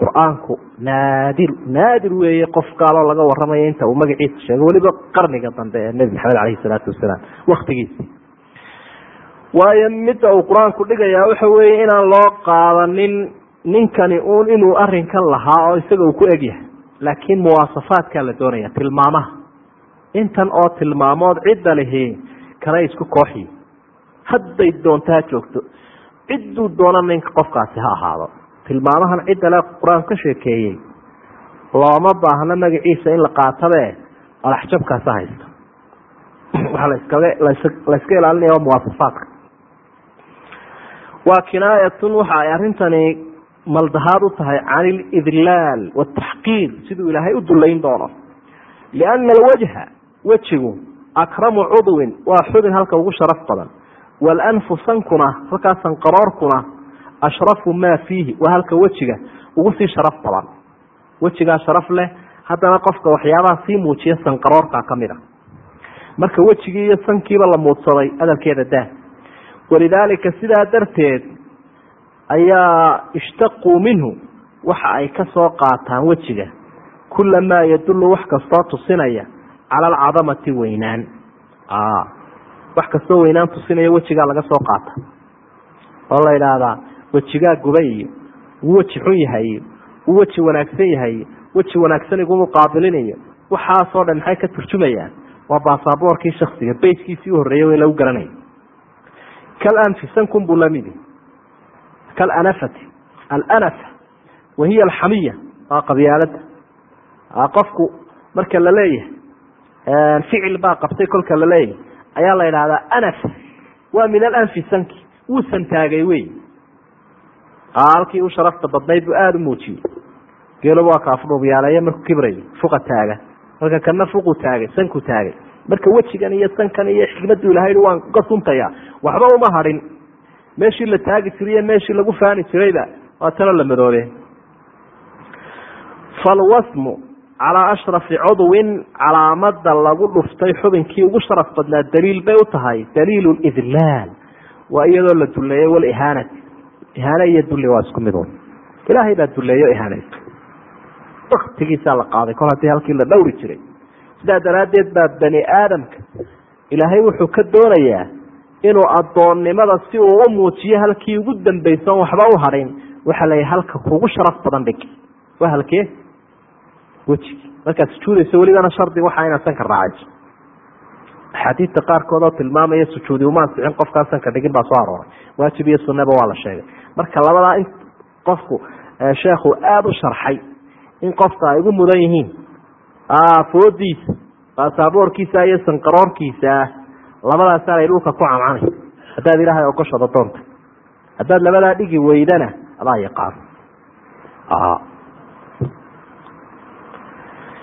S2: qur'aanku naadir naadir weeye qof gaaloo laga warramaya inta uu magaciisa sheego. Weliba qarniga dambe ee nebi maxamed caleyhi salaatu wasalaam waktigiisii waayo midda uu qur'aanku dhigayaa waxa weeye inaan loo qaadanin ninkani uun inuu arinkan lahaa oo isaga uu ku egyahay laakiin muwaasafaadkaa la doonaya tilmaamaha. Intan oo tilmaamood cidda lihi kanay isku kooxi. Hadday doontaa joogto cidduu doona ninka qofkaasi ha ahaado. Tilmaamahan cidda le qur'aanku ka sheekeeyey looma baahno magaciisa in la qaatabe alaxjabkaasa haysto. Waxaa laskaga la iska ilaalinaya waa muwaasafaadka waa kinaayatun waxa ay arrintani maldahaad u tahay can ilidlaal wataxqiir siduu ilaahay u dullayn doono. Lianna alwajha wejigu akramu cudwin waa xubin halka ugu sharaf badan. Waalanfu sankuna halkaa sanqaroorkuna ashrafu maa fiihi waa halka wejiga ugu sii sharaf badan. Wejigaa sharaf leh haddana qofka waxyaabaha sii muujiya sanqaroorka ka mid a marka wejigii iyo sankiiba la muudsaday hadalkeeda daa walidaalika sidaa darteed ayaa ishtaquu minhu waxa ay ka soo qaataan wejiga. Kula maa yadullu wax kastoo tusinaya cala alcadamati weynaan. Wax kastoo weynaan tusinaya wejigaa laga soo qaata. Oo la idhaahdaa wejigaa gubay iyo wuu weji xun yahay iyo wuu weji wanaagsan yahay iyo weji wanaagsan igu muqaabilinayo waxaasoo dhan maxay ka turjumayaan? Waa baasaboorkii shaksiga bayskiisii u horreeyay in lagu garanaya kal anfi sankun buu lamidi kalanafati alanafa wahiya alxamiya waa qabyaalada qofku marka la leeyahay ficil baa qabtay kolka la leeyahay ayaa la idhahdaa anaf waa min alanfi sanki wuu santaagay wey halkii u sharafta badnayd buu aada u muujiyey geeloba waa kaafudhuubyaaleeye markuu kibrayo fuqa taaga marka kana fuqu taagay sanku taagay marka wejigan iyo sankan iyo xikmadu ilahay waan ka suntaya waxba uma hadhin meeshii la taagi jiriyo meeshii lagu faani jirayba waa talo la madoobe falwasmu calaa ashrafi cudwin calaamada lagu dhuftay xubinkii ugu sharaf badnaa daliil bay u tahay. Daliil idlaal. Waa iyadoo la duleeyey walihaanati ihaane iyo dulli waa isku midun ilaahay baa duleeyo ihaanayso waktigiisaa la qaaday kol haddii halkii la dhowri jiray sidaa daraaddeed baa bani aadamka ilaahay wuxuu ka doonayaa inuu addoonnimada si uu u muujiyo halkii ugu dambaysan waxba u hadhayn waxaa la halka kugu sharaf badan dhig waa halkee? Wejigi markaad sujuudayso welibana shardi waxaa inaad sanka raacayso. Axaadiidta qaarkood oo tilmaamaya sujuudi uma ansixin qofkaan sanka dhigin baa soo arooray. Waajib iyo sunaba waa la sheegay. Marka labadaa in qofku sheekhu aada u sharxay in qofka ay ugu mudan yihiin foodiisa baasaboorkiisa iyo sanqaroorkiisa. Labadaasaa ay dhulka ku camcanay haddaad ilaahay ogoshada doonta. Haddaad labadaa dhigi weydana adaa yaqaan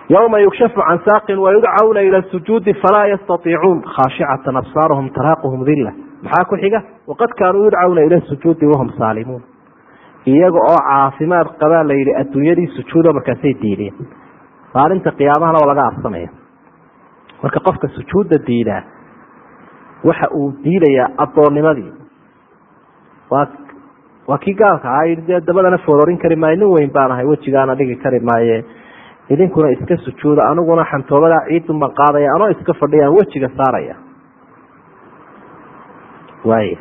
S2: yawma yukshafu can saaqin wayudcawna ila sujuudi falaa yastaiicuun khaashicatan absaaruhum taraaquhum dilla maxaa ku xiga? Waqad kaanuu yudcawna ila sujuudi wahum saalimuun. Iyaga oo caafimaad qabaa la yidhi adduunyadii sujuudo markaasay diideen maalinta qiyaamahana oo laga absanaya marka qofka sujuudda diidaa waxa uu diidayaa addoonnimadii waa waa kii gaalka ahaa yii dee dabadana foororin kari maayo nin weyn baan ahay wejigaana dhigi kari maaye. Idinkuna iska sujuuda aniguna xantoobadaa ciidun baan qaadaya anoo iska fadhiyaan wejiga saaraya. Waay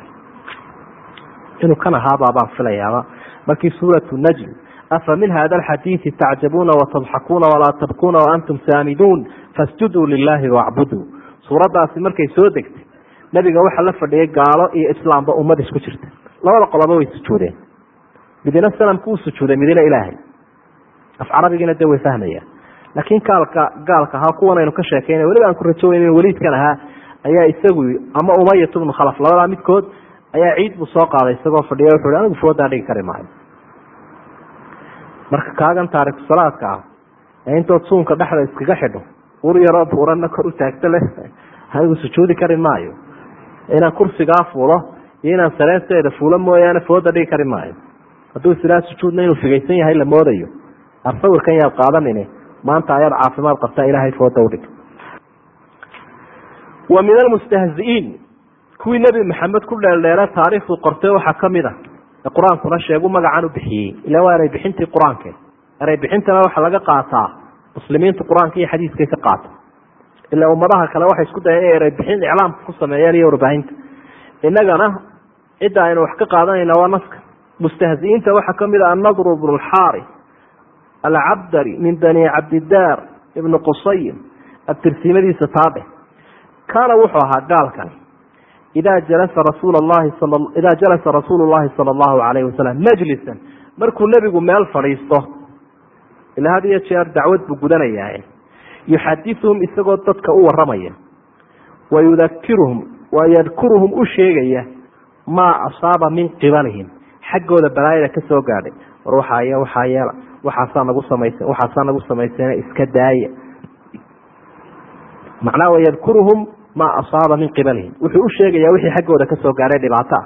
S2: inuu kan ahaabaa baan filayaaba. Markii suuratu najm afa min hada alxadiidi tacjabuuna watadxakuuna walaa tabkuuna waantum saamiduun fasjuduu lilaahi wacbuduu suuraddaasi markay soo degtay nebiga waxaa la fadhiyay gaalo iyo islaamba ummad isku jirta labada qoloba way sujuudeen midina sanamku u sujuuday midina ilaahay af carabigiina dee way fahmayaan laakiin gaalka gaalka ahaa kuwan aynu ka sheekeyna weliba aan ku rajo weynen waliidkan ahaa ayaa isagu ama umayat bnu khalaf labadaa midkood ayaa ciid buu soo qaaday isagoo fadhiya wuxu anigu foodaa dhigi kari maayo marka kaagan taariku salaadka ah ee intood suunka dhexda iskaga xidho ur yaroo buuranna kor u taagto leh. Anigu sujuudi kari maayo. Inaan kursigaa fuulo iyo inaan sareesteeda fuulo mooyaane fooda dhigi kari maayo. Hadduu isilaa sujuudna inuu figaysan yahay la moodayo. Ar sawirkan yaad qaadanine maanta ayaad caafimaad qabtaa ilaahay fooda udhig wa min almustahzi'iin kuwii nebi maxamed ku dheeldheela taariikhdu qortay waxaa ka mid a ee qur'aankuna sheegu magacan bixiyey. Ila waa eray bixintii qur'aanke eray bixintana waxaa laga qaataa muslimiintu qur'aanka iyo xadiiskay ka qaata ila ummadaha kale waxay isku inay eray bixin iclaamka ku sameeyeen iyo warbaahinta. Innagana cidda aynu wax ka qaadanayna waa naska mustahzi'iinta waxaa ka mid a annadru bnu lxaari alcabdari min bani cabdidaar ibnu qusayim abtirsimadiisa taadhe kaana wuxuu ahaa gaalkan idaa jalasa rasuul lahi idaa jalasa rasuulu llahi sala allahu alayhi wasalam majlisan markuu nebigu meel fadhiisto ila had iyo jeer dacwad buu gudanayaa yuxadithuhum isagoo dadka u waramaya wa yudakiruhum wa yadkuruhum u sheegaya maa asaaba min qibalihim xaggooda balaayada ka soo gaadhay war waxaay waxaa yeela waxaasaa nagu samaysa waxaasaa nagu samaysana iska daaya macnaha wayadkuruhum maa asaaba min qibalihim wuxuu u sheegayaa wixii xaggooda ka soo gaadhay dhibaato ah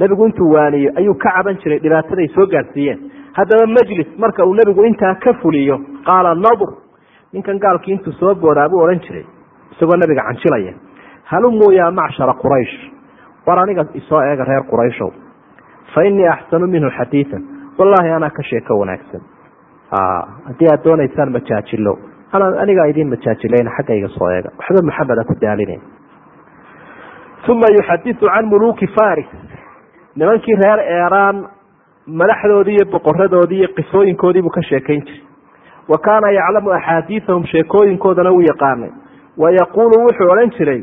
S2: nebigu intuu waaniyo ayuu ka caban jiray dhibaataday soo gaadhsiiyeen haddaba majlis marka uu nebigu intaa ka fuliyo qaala nadur ninkan gaalkii intuu soo boodaa buu odhan jiray isagoo nebiga canjilaya halumuu yaa macshara quraysh? War aniga isoo eega reer qurayshow. Fa innii axsanu minhu xadiian wallaahi anaa ka sheeko wanaagsan. Haddii aad doonaysaan majaajilo anigaa idin majaajilayna xaggayga soo eega. Waxba maxameda ku daalina uma yuxadiu can muluuki faris. Nimankii reer eeraan madaxdoodii iyo boqoradoodii iyo qisooyinkoodiibuu ka sheekayn jiray. Wa kaana yaclamu axaadiiahum sheekooyinkoodana uu yaqaanay. Wa yaquulu wuxuu odhan jiray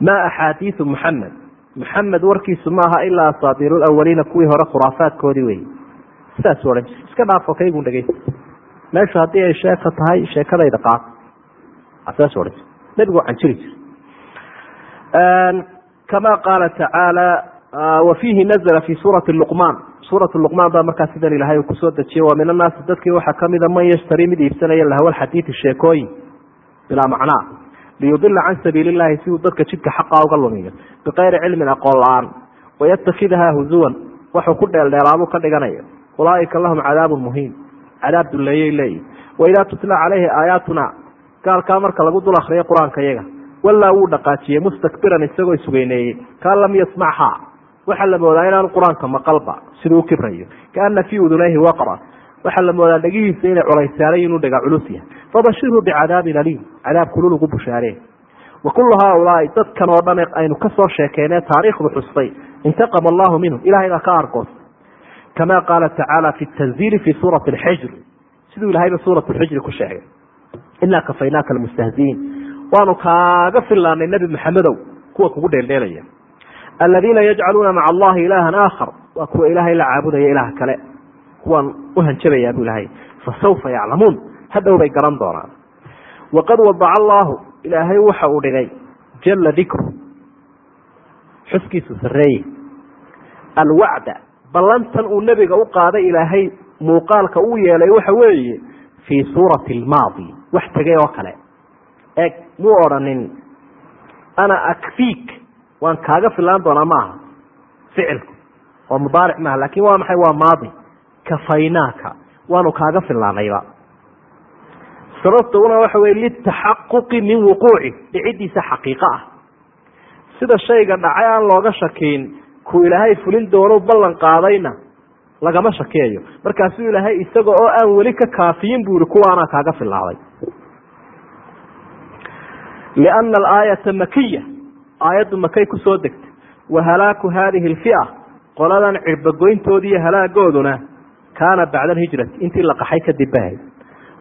S2: maa axaadiiu muxamed muxamed warkiisu maaha ilaa asaadiiru lawaliina kuwii hore khuraafaadkoodii wey sidaasuu odhan jiray. Iska dhaafo kaygun dhegeysa meeshu haddii ay sheeka tahay sheekadayda qaad saas odhan jir nebigu canjiri jir kama qaala tacaala wa fiihi nazla fi suurati luqmaan. Suuratu luqmaan baa markaa sidan ilahay uu ku soo dejiyey wa min annaasi dadkii waxaa kamida man yashtarii mid iibsanaya lahwa xadiidi sheekooyin bilaa macnaa liyudila can sabiili llahi si uu dadka jidka xaqa uga lumiyo bikayri cilmin aqoon la'aan wayatakidaha huzuwan waxuu ku dheeldheelaabuu ka dhiganayo ulaaika lahum cadaabun muhiim cadaab duleeyay leeyihi waidaa tutla caleyhi aayaatuna gaalkaa marka lagu dul akriyo qur'aanka yaga walaa wuu dhaqaajiyey mustakbiran isagoo isweyneeyey kaan lam yasmachaa waxaa la moodaa inaanu qur'aanka maqalba siduu kibrayo. Kaana fii udunayhi waqra. Waxaa la moodaa dhegihiisa inay culaysaaray inuu dhega culus yahay. Fabashirhu bicadaabin aliim cadaab kulul ugu bushaaree wa kullu haaulaai dadkan oo dhan aynu ka soo sheekeynee taariikhdu xustay. Intaqama allahu minhum ilahay baa ka argoos kama qaala tacaala fi tanziili fi suurati alxijr siduu ilahayba suurat lxijri ku sheegay inaa kafaynaaka almustahziiin waanu kaaga fillaanay nebi maxamedow kuwa kugu dheeldheelaya aladiina yajcaluuna maca allahi ilaahan aakhar waa kuwa ilaahay la caabudaya ilaah kale kuwaan u hanjabayaa bu ilahay fasawfa yaclamuun hadhow bay garan doonaan waqad wadaca allaahu ilaahay waxa uu dhigay jala dikru xuskiisu sareeye alwacda ballantan uu nebiga u qaaday ilaahay muuqaalka uu yeelay waxa weeye fii suurati almaadi. Wax tegay oo kale. Eeg muu odhanin ana akfiik. Waan kaaga filaan doonaa maaha ficilku oo mudaaric maaha laakiin waa maxay? Waa maadi. Kafaynaaka waanu kaaga filaanayba. Sababtuna waxa weye litaxaquqi min wuquuci. Dhicidiisa xaqiiqo ah. Sida shayga dhacay aan looga shakiin ku ilaahay fulin doonu ballan qaadayna lagama shakeeyo. Markaasuu ilaahay isaga oo aan weli ka kaafiyin buu yihi kuwaanaa kaaga filaaday liana alaayata makiya aayaddu makay ku soo degtay wa halaaku hadihi alfia qoladan cirbagoyntoodi iyo halaagooduna kaana bacda alhijrati intii la qaxay kadib bahay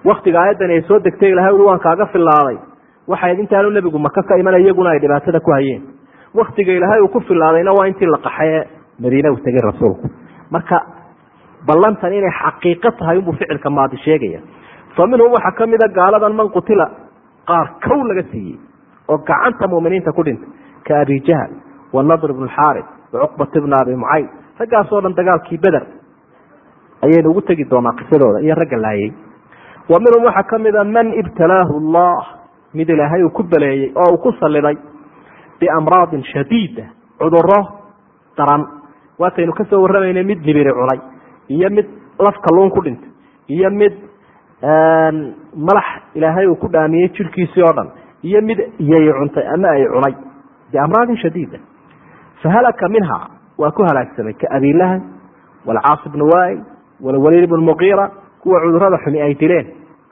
S2: waktiga aayaddan ay soo degtay ilahay ui waan kaaga filaaday waxayd intaanu nebigu maka ka imanay iyaguna ay dhibaatada ku hayeen waktiga ilaahay uu ku filaadayna waa intii la qaxay ee madiine uu tegay rasuulku. Marka ballantan inay xaqiiqo tahay unbuu ficilka maadi sheegaya. Fa waxaa kamida gaaladan man qutila qaar kow laga siiyey oo gacanta muminiinta ku dhintay ka abi jahl wanadr bn xaari wacuqbat bna abi mucayd raggaasoo dhan dagaalkii beder ayaynu ugu tegi doonaa qisadooda iyo ragga laayay. Wa minhum waxaa kamida man ibtalaahu allah mid ilaahay uu ku baleeyey oo uu ku saliday biamraadin shadiida cuduro daran waataynu ka soo warramayna mid libiri cunay iyo mid laf kalluun ku dhintay iyo mid malax ilaahay uu ku dhaamiyey jirkiisii oo dhan iyo mid iyay cuntay ama ay cunay biamraadin shadiida fahalaka minha waa ku halaagsamay ka abilahab walcaas bnu wail walwaliid bn muqiira kuwa cudurrada xumi ay dileen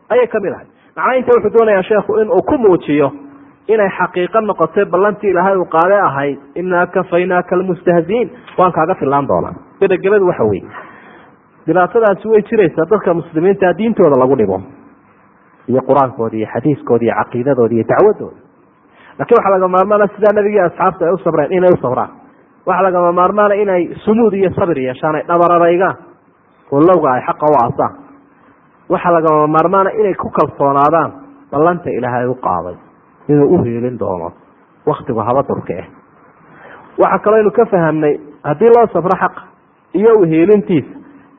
S2: ayay ka mid ahay macnaa inta wuxuu doonayaa sheekhu inuu ku muujiyo inay xaqiiqo noqotay ballantii ilaahay uu qaade ahayd inaa kafaynaaka almustahziin. Waan kaaga fillaan doonaa. Gebagabadu waxa weye dhibaatadaasi way jiraysaa dadka muslimiinta diintooda lagu dhibo. Iyo qur'aankooda iyo xadiiskooda iyo caqiidadooda iyo dacwadooda laakiin waxaa laga maarmaana sidaa nabigii asxaabta ay u sabreen inay u sabraan. Waxaa lagama maarmaana inay sumuud iyo sabir yeeshaan ay dhabararaygaan. Oo lowga ay xaqa u asaan waxaa lagama maarmaana inay ku kalsoonaadaan. Ballanta ilaahay u qaaday inuu u hiilin doono waktigu haba durka ah waxaa kaloo aynu ka fahamnay haddii loo safro xaqa iyo uhiilintiisa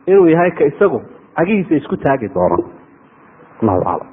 S2: inuu yahay ka isagu cagihiisa isku taagi doono. Allahu aclam